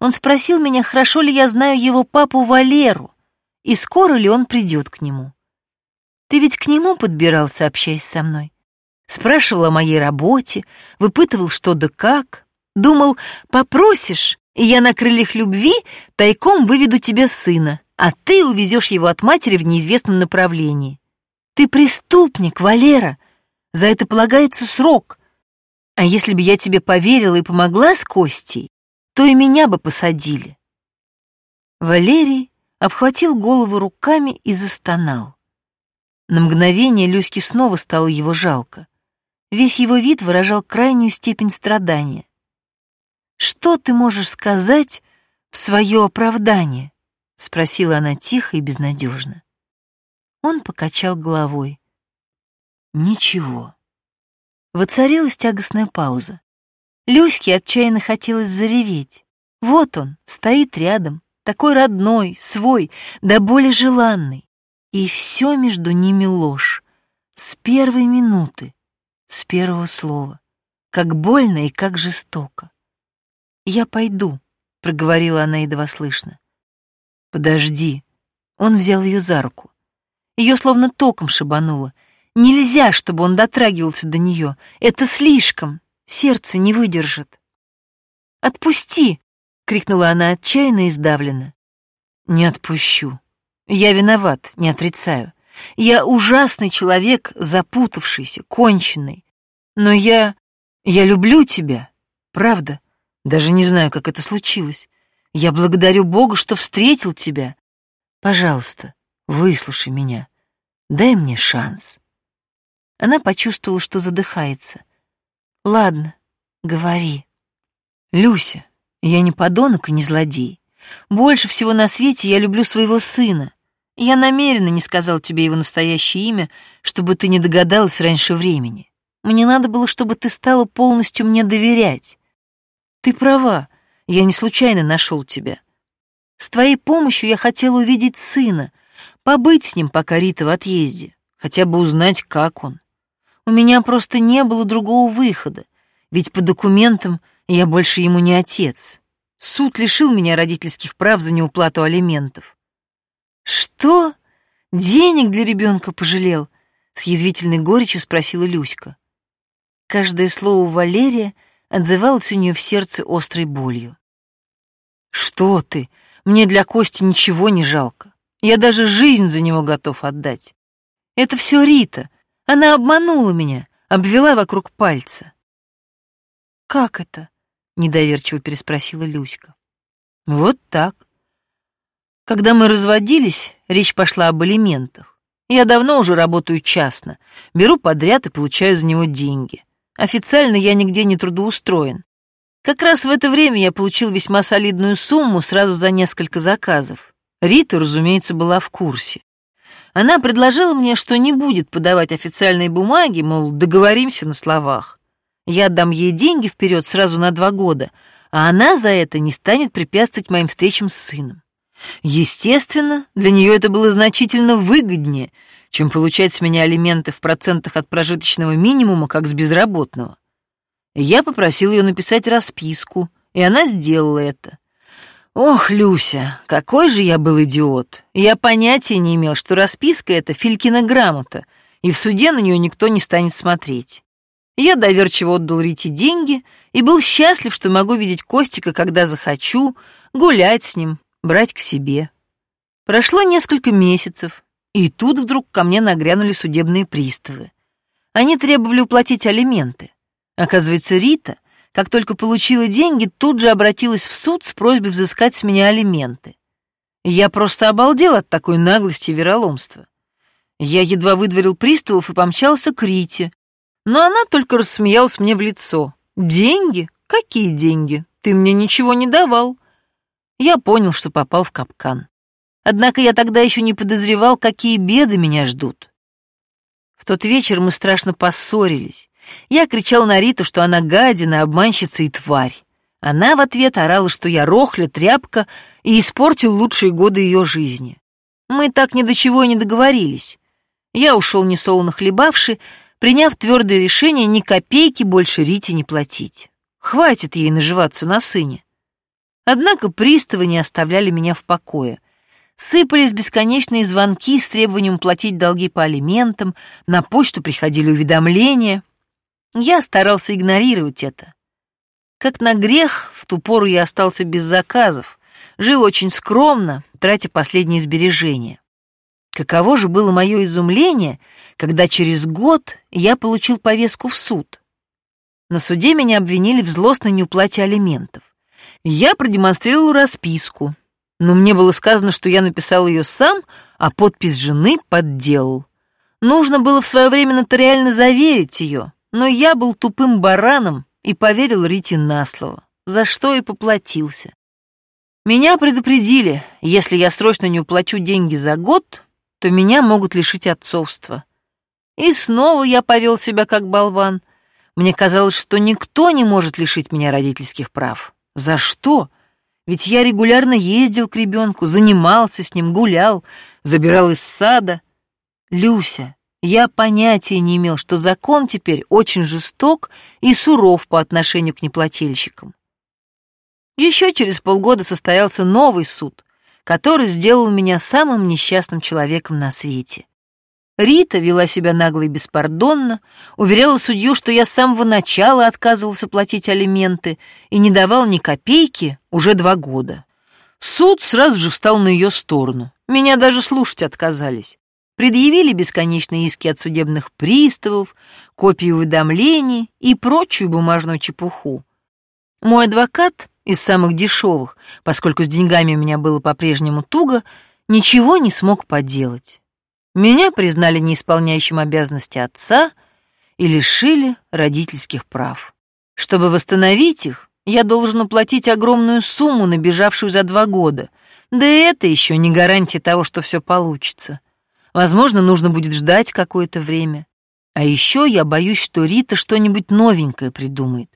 Speaker 1: Он спросил меня, хорошо ли я знаю его папу Валеру, и скоро ли он придет к нему. Ты ведь к нему подбирался, общаясь со мной. Спрашивал о моей работе, выпытывал что да как. Думал, попросишь, и я на крыльях любви тайком выведу тебе сына. а ты увезешь его от матери в неизвестном направлении. Ты преступник, Валера. За это полагается срок. А если бы я тебе поверила и помогла с Костей, то и меня бы посадили. Валерий обхватил голову руками и застонал. На мгновение Люське снова стало его жалко. Весь его вид выражал крайнюю степень страдания. «Что ты можешь сказать в свое оправдание?» — спросила она тихо и безнадежно. Он покачал головой. «Ничего». Воцарилась тягостная пауза. Люське отчаянно хотелось зареветь. Вот он, стоит рядом, такой родной, свой, да более желанный. И все между ними ложь. С первой минуты, с первого слова. Как больно и как жестоко. «Я пойду», — проговорила она едва слышно. «Подожди». Он взял ее за руку. Ее словно током шибануло. Нельзя, чтобы он дотрагивался до нее. Это слишком. Сердце не выдержит. «Отпусти!» — крикнула она отчаянно и сдавленно. «Не отпущу. Я виноват, не отрицаю. Я ужасный человек, запутавшийся, конченый. Но я... я люблю тебя, правда. Даже не знаю, как это случилось. Я благодарю Бога, что встретил тебя. Пожалуйста, выслушай меня. Дай мне шанс». Она почувствовала, что задыхается. «Ладно, говори». «Люся, я не подонок и не злодей. Больше всего на свете я люблю своего сына. Я намеренно не сказал тебе его настоящее имя, чтобы ты не догадалась раньше времени. Мне надо было, чтобы ты стала полностью мне доверять. Ты права, я не случайно нашел тебя. С твоей помощью я хотела увидеть сына, побыть с ним, пока Рита в отъезде, хотя бы узнать, как он. У меня просто не было другого выхода, ведь по документам я больше ему не отец. Суд лишил меня родительских прав за неуплату алиментов. Что? Денег для ребенка пожалел? С язвительной горечью спросила Люська. Каждое слово Валерия отзывалось у нее в сердце острой болью. Что ты? Мне для Кости ничего не жалко. Я даже жизнь за него готов отдать. Это все Рита. Она обманула меня, обвела вокруг пальца. Как это? Недоверчиво переспросила Люська. Вот так. Когда мы разводились, речь пошла об алиментах. Я давно уже работаю частно, беру подряд и получаю за него деньги. Официально я нигде не трудоустроен. Как раз в это время я получил весьма солидную сумму сразу за несколько заказов. Рита, разумеется, была в курсе. Она предложила мне, что не будет подавать официальные бумаги, мол, договоримся на словах. Я отдам ей деньги вперед сразу на два года, а она за это не станет препятствовать моим встречам с сыном. Естественно, для нее это было значительно выгоднее, чем получать с меня алименты в процентах от прожиточного минимума, как с безработного. Я попросил ее написать расписку, и она сделала это. Ох, Люся, какой же я был идиот. Я понятия не имел, что расписка — это Филькина грамота, и в суде на нее никто не станет смотреть. Я доверчиво отдал Рите деньги и был счастлив, что могу видеть Костика, когда захочу, гулять с ним, брать к себе. Прошло несколько месяцев, и тут вдруг ко мне нагрянули судебные приставы. Они требовали уплатить алименты. Оказывается, Рита, как только получила деньги, тут же обратилась в суд с просьбой взыскать с меня алименты. Я просто обалдел от такой наглости и вероломства. Я едва выдворил приставов и помчался к Рите, но она только рассмеялась мне в лицо. «Деньги? Какие деньги? Ты мне ничего не давал». Я понял, что попал в капкан. Однако я тогда еще не подозревал, какие беды меня ждут. В тот вечер мы страшно поссорились. Я кричал на Риту, что она гадина, обманщица и тварь. Она в ответ орала, что я рохля, тряпка и испортил лучшие годы ее жизни. Мы так ни до чего и не договорились. Я ушел несолоно хлебавший, приняв твердое решение ни копейки больше Рите не платить. Хватит ей наживаться на сыне. Однако приставы не оставляли меня в покое. Сыпались бесконечные звонки с требованием платить долги по алиментам, на почту приходили уведомления. Я старался игнорировать это. Как на грех, в ту пору я остался без заказов, жил очень скромно, тратя последние сбережения. Каково же было мое изумление, когда через год я получил повестку в суд. На суде меня обвинили в злостной неуплате алиментов. Я продемонстрировал расписку, но мне было сказано, что я написал ее сам, а подпись жены подделал. Нужно было в свое время нотариально заверить ее, но я был тупым бараном и поверил Рите на слово, за что и поплатился. Меня предупредили, если я срочно не уплачу деньги за год, то меня могут лишить отцовства. И снова я повел себя как болван. Мне казалось, что никто не может лишить меня родительских прав. За что? Ведь я регулярно ездил к ребенку, занимался с ним, гулял, забирал из сада. Люся, я понятия не имел, что закон теперь очень жесток и суров по отношению к неплательщикам. Еще через полгода состоялся новый суд, который сделал меня самым несчастным человеком на свете. Рита вела себя нагло и беспардонно, уверяла судью, что я с самого начала отказывался платить алименты и не давал ни копейки уже два года. Суд сразу же встал на ее сторону. Меня даже слушать отказались. Предъявили бесконечные иски от судебных приставов, копии уведомлений и прочую бумажную чепуху. Мой адвокат из самых дешевых, поскольку с деньгами у меня было по-прежнему туго, ничего не смог поделать. Меня признали неисполняющим обязанности отца и лишили родительских прав. Чтобы восстановить их, я должен уплатить огромную сумму, набежавшую за два года. Да и это еще не гарантия того, что все получится. Возможно, нужно будет ждать какое-то время. А еще я боюсь, что Рита что-нибудь новенькое придумает.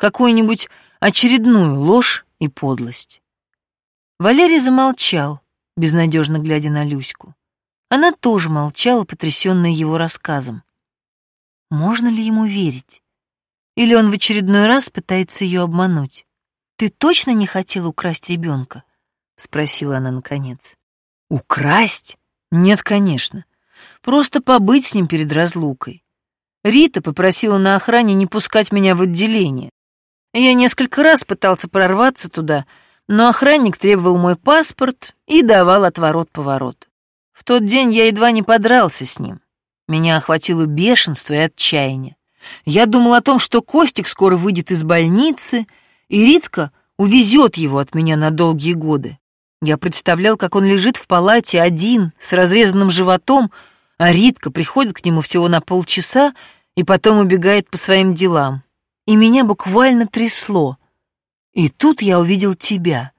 Speaker 1: Какую-нибудь очередную ложь и подлость. Валерий замолчал, безнадежно глядя на Люську. Она тоже молчала, потрясённая его рассказом. Можно ли ему верить? Или он в очередной раз пытается ее обмануть? «Ты точно не хотел украсть ребенка?» — спросила она наконец. «Украсть? Нет, конечно. Просто побыть с ним перед разлукой. Рита попросила на охране не пускать меня в отделение. Я несколько раз пытался прорваться туда, но охранник требовал мой паспорт и давал отворот-поворот. В тот день я едва не подрался с ним. Меня охватило бешенство и отчаяние. Я думал о том, что Костик скоро выйдет из больницы, и Ритка увезет его от меня на долгие годы. Я представлял, как он лежит в палате один, с разрезанным животом, а Ритка приходит к нему всего на полчаса и потом убегает по своим делам. И меня буквально трясло. И тут я увидел тебя.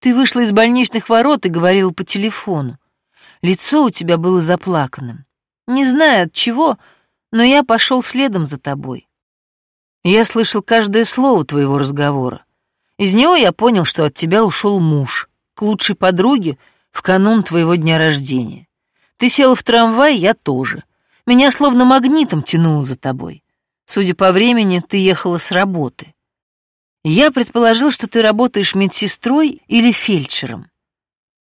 Speaker 1: Ты вышла из больничных ворот и говорила по телефону. Лицо у тебя было заплаканным. Не знаю от чего, но я пошел следом за тобой. Я слышал каждое слово твоего разговора. Из него я понял, что от тебя ушел муж, к лучшей подруге в канун твоего дня рождения. Ты села в трамвай, я тоже. Меня словно магнитом тянуло за тобой. Судя по времени, ты ехала с работы. Я предположил, что ты работаешь медсестрой или фельдшером.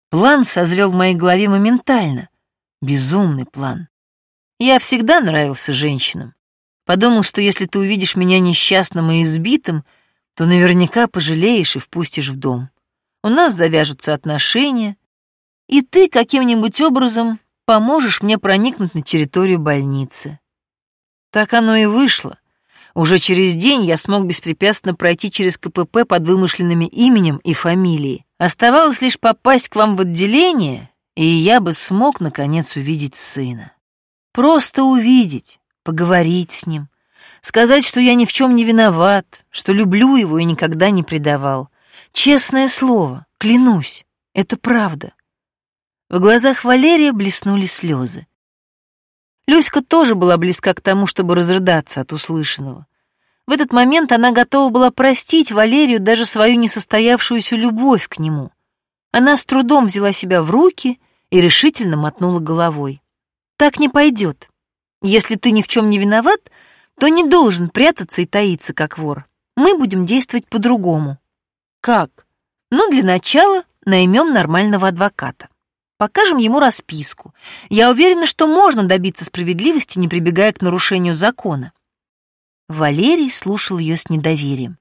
Speaker 1: План созрел в моей голове моментально. Безумный план. Я всегда нравился женщинам. Подумал, что если ты увидишь меня несчастным и избитым, то наверняка пожалеешь и впустишь в дом. У нас завяжутся отношения, и ты каким-нибудь образом поможешь мне проникнуть на территорию больницы. Так оно и вышло. Уже через день я смог беспрепятственно пройти через КПП под вымышленными именем и фамилией. Оставалось лишь попасть к вам в отделение, и я бы смог, наконец, увидеть сына. Просто увидеть, поговорить с ним, сказать, что я ни в чем не виноват, что люблю его и никогда не предавал. Честное слово, клянусь, это правда. В глазах Валерия блеснули слезы. Люська тоже была близка к тому, чтобы разрыдаться от услышанного. В этот момент она готова была простить Валерию даже свою несостоявшуюся любовь к нему. Она с трудом взяла себя в руки и решительно мотнула головой. «Так не пойдет. Если ты ни в чем не виноват, то не должен прятаться и таиться, как вор. Мы будем действовать по-другому». «Как?» «Ну, для начала наймем нормального адвоката. Покажем ему расписку. Я уверена, что можно добиться справедливости, не прибегая к нарушению закона. Валерий слушал ее с недоверием.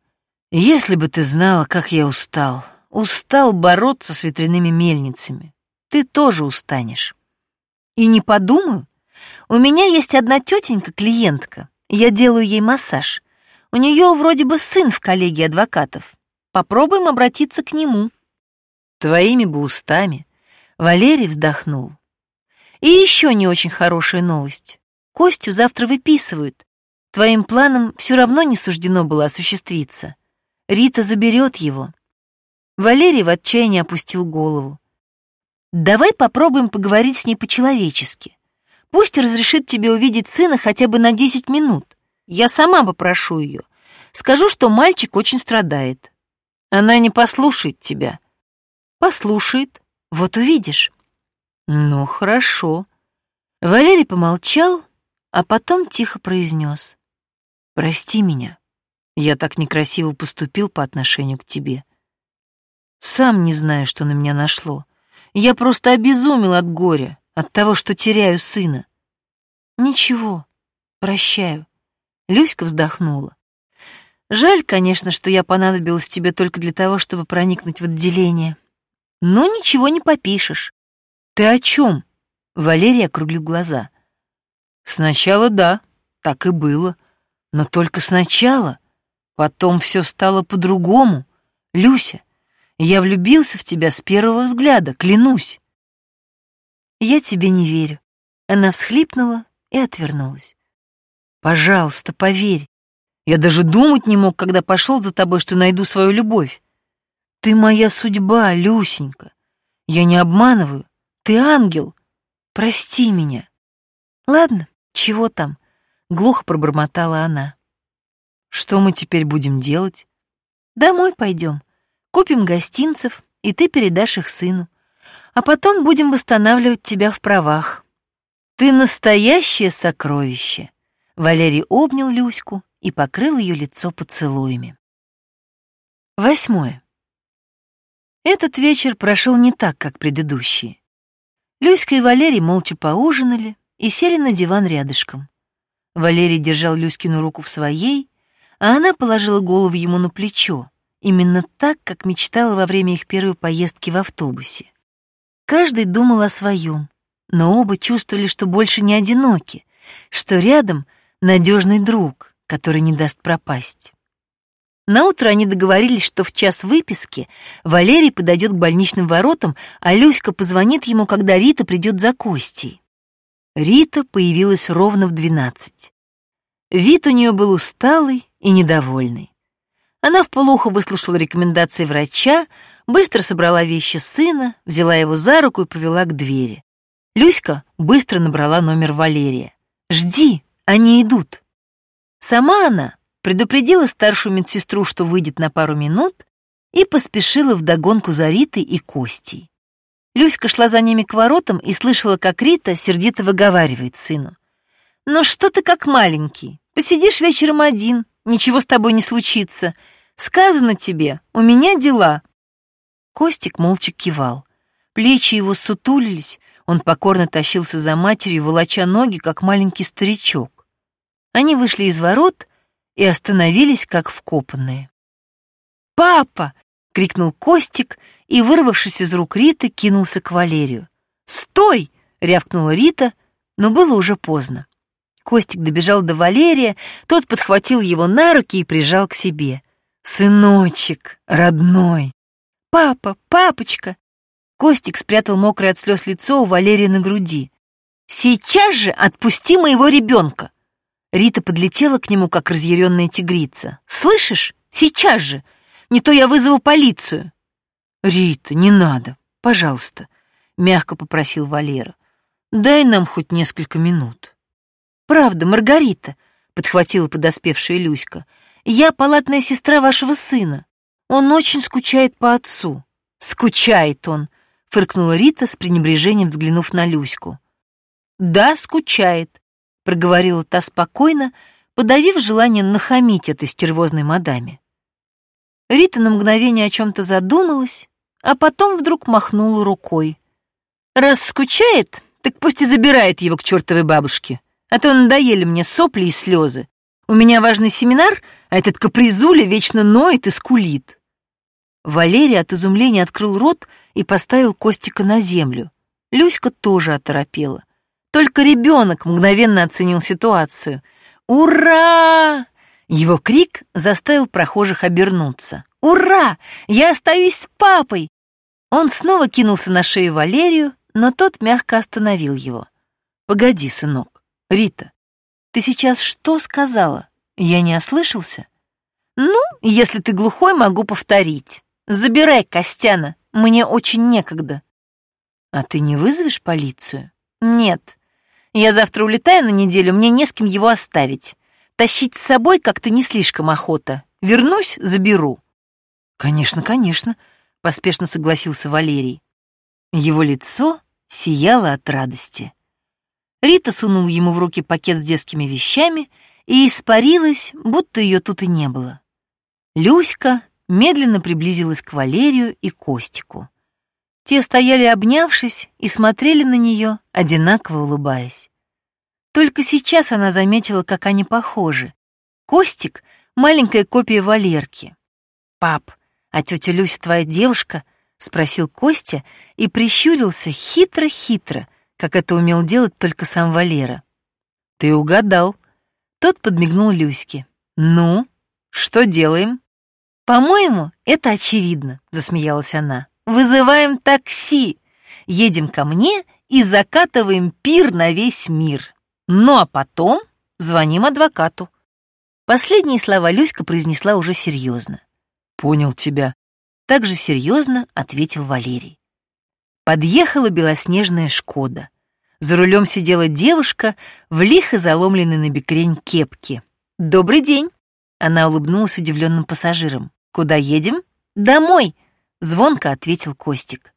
Speaker 1: «Если бы ты знала, как я устал. устал бороться с ветряными мельницами. Ты тоже устанешь. И не подумаю. У меня есть одна тетенька-клиентка. Я делаю ей массаж. У нее вроде бы сын в коллегии адвокатов. Попробуем обратиться к нему. Твоими бы устами. Валерий вздохнул. И еще не очень хорошая новость. Костю завтра выписывают. Твоим планам все равно не суждено было осуществиться. Рита заберет его. Валерий в отчаянии опустил голову. Давай попробуем поговорить с ней по-человечески. Пусть разрешит тебе увидеть сына хотя бы на десять минут. Я сама попрошу ее. Скажу, что мальчик очень страдает. Она не послушает тебя. Послушает. Вот увидишь. Ну, хорошо. Валерий помолчал, а потом тихо произнес. Прости меня. Я так некрасиво поступил по отношению к тебе. Сам не знаю, что на меня нашло. Я просто обезумел от горя, от того, что теряю сына. Ничего, прощаю. Люська вздохнула. Жаль, конечно, что я понадобилась тебе только для того, чтобы проникнуть в отделение. Но ничего не попишешь. Ты о чем? Валерий округлил глаза. Сначала да, так и было. Но только сначала. Потом все стало по-другому. Люся, я влюбился в тебя с первого взгляда, клянусь. Я тебе не верю. Она всхлипнула и отвернулась. Пожалуйста, поверь. Я даже думать не мог, когда пошел за тобой, что найду свою любовь. Ты моя судьба, Люсенька. Я не обманываю. Ты ангел. Прости меня. Ладно, чего там? Глухо пробормотала она. Что мы теперь будем делать? Домой пойдем. Купим гостинцев, и ты передашь их сыну. А потом будем восстанавливать тебя в правах. Ты настоящее сокровище. Валерий обнял Люську и покрыл ее лицо поцелуями. Восьмое. Этот вечер прошел не так, как предыдущие. Люська и Валерий молча поужинали и сели на диван рядышком. Валерий держал Люськину руку в своей, а она положила голову ему на плечо, именно так, как мечтала во время их первой поездки в автобусе. Каждый думал о своем, но оба чувствовали, что больше не одиноки, что рядом надежный друг, который не даст пропасть. Наутро они договорились, что в час выписки Валерий подойдет к больничным воротам, а Люська позвонит ему, когда Рита придет за Костей. Рита появилась ровно в двенадцать. Вид у нее был усталый и недовольный. Она вполуха выслушала рекомендации врача, быстро собрала вещи сына, взяла его за руку и повела к двери. Люська быстро набрала номер Валерия. «Жди, они идут». Сама она предупредила старшую медсестру, что выйдет на пару минут, и поспешила вдогонку за Ритой и Костей. Люська шла за ними к воротам и слышала, как Рита сердито выговаривает сыну. «Ну что ты как маленький? Посидишь вечером один, ничего с тобой не случится. Сказано тебе, у меня дела». Костик молча кивал. Плечи его сутулились, он покорно тащился за матерью, волоча ноги, как маленький старичок. Они вышли из ворот и остановились, как вкопанные. «Папа!» — крикнул Костик и, вырвавшись из рук Риты, кинулся к Валерию. «Стой!» — рявкнула Рита, но было уже поздно. Костик добежал до Валерия, тот подхватил его на руки и прижал к себе. «Сыночек, родной!» «Папа, папочка!» Костик спрятал мокрое от слез лицо у Валерия на груди. «Сейчас же отпусти моего ребенка!» Рита подлетела к нему, как разъяренная тигрица. «Слышишь? Сейчас же! Не то я вызову полицию!» «Рита, не надо, пожалуйста», — мягко попросил Валера. «Дай нам хоть несколько минут». «Правда, Маргарита», — подхватила подоспевшая Люська, «я палатная сестра вашего сына. Он очень скучает по отцу». «Скучает он», — фыркнула Рита с пренебрежением, взглянув на Люську. «Да, скучает», — проговорила та спокойно, подавив желание нахамить этой стервозной мадаме. Рита на мгновение о чем-то задумалась, а потом вдруг махнула рукой. «Раз скучает, так пусть и забирает его к чертовой бабушке а то надоели мне сопли и слезы. У меня важный семинар, а этот капризуля вечно ноет и скулит. Валерий от изумления открыл рот и поставил Костика на землю. Люська тоже оторопела. Только ребенок мгновенно оценил ситуацию. «Ура!» Его крик заставил прохожих обернуться. «Ура! Я остаюсь с папой!» Он снова кинулся на шею Валерию, но тот мягко остановил его. «Погоди, сынок. Рита, ты сейчас что сказала? Я не ослышался?» «Ну, если ты глухой, могу повторить. Забирай Костяна, мне очень некогда». «А ты не вызовешь полицию?» «Нет. Я завтра улетаю на неделю, мне не с кем его оставить. Тащить с собой как-то не слишком охота. Вернусь, заберу». «Конечно, конечно», — поспешно согласился Валерий. Его лицо сияло от радости. Рита сунула ему в руки пакет с детскими вещами и испарилась, будто ее тут и не было. Люська медленно приблизилась к Валерию и Костику. Те стояли обнявшись и смотрели на нее, одинаково улыбаясь. Только сейчас она заметила, как они похожи. Костик — маленькая копия Валерки. «Пап, а тетя Люся твоя девушка?» — спросил Костя и прищурился хитро-хитро, как это умел делать только сам Валера. «Ты угадал». Тот подмигнул Люське. «Ну, что делаем?» «По-моему, это очевидно», — засмеялась она. «Вызываем такси, едем ко мне и закатываем пир на весь мир. Ну а потом звоним адвокату». Последние слова Люська произнесла уже серьезно. «Понял тебя», — так же серьезно ответил Валерий. Подъехала белоснежная «Шкода». За рулем сидела девушка в лихо заломленной на бекрень кепке. «Добрый день!» Она улыбнулась удивленным пассажирам. «Куда едем?» «Домой!» — звонко ответил Костик.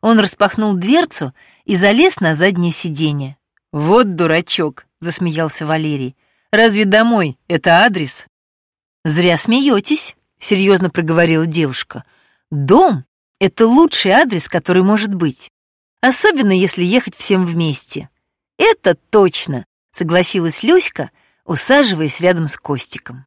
Speaker 1: Он распахнул дверцу и залез на заднее сиденье. «Вот дурачок!» — засмеялся Валерий. «Разве домой — это адрес?» «Зря смеетесь», — серьезно проговорила девушка. «Дом — это лучший адрес, который может быть. Особенно, если ехать всем вместе». «Это точно!» — согласилась Люська, усаживаясь рядом с Костиком.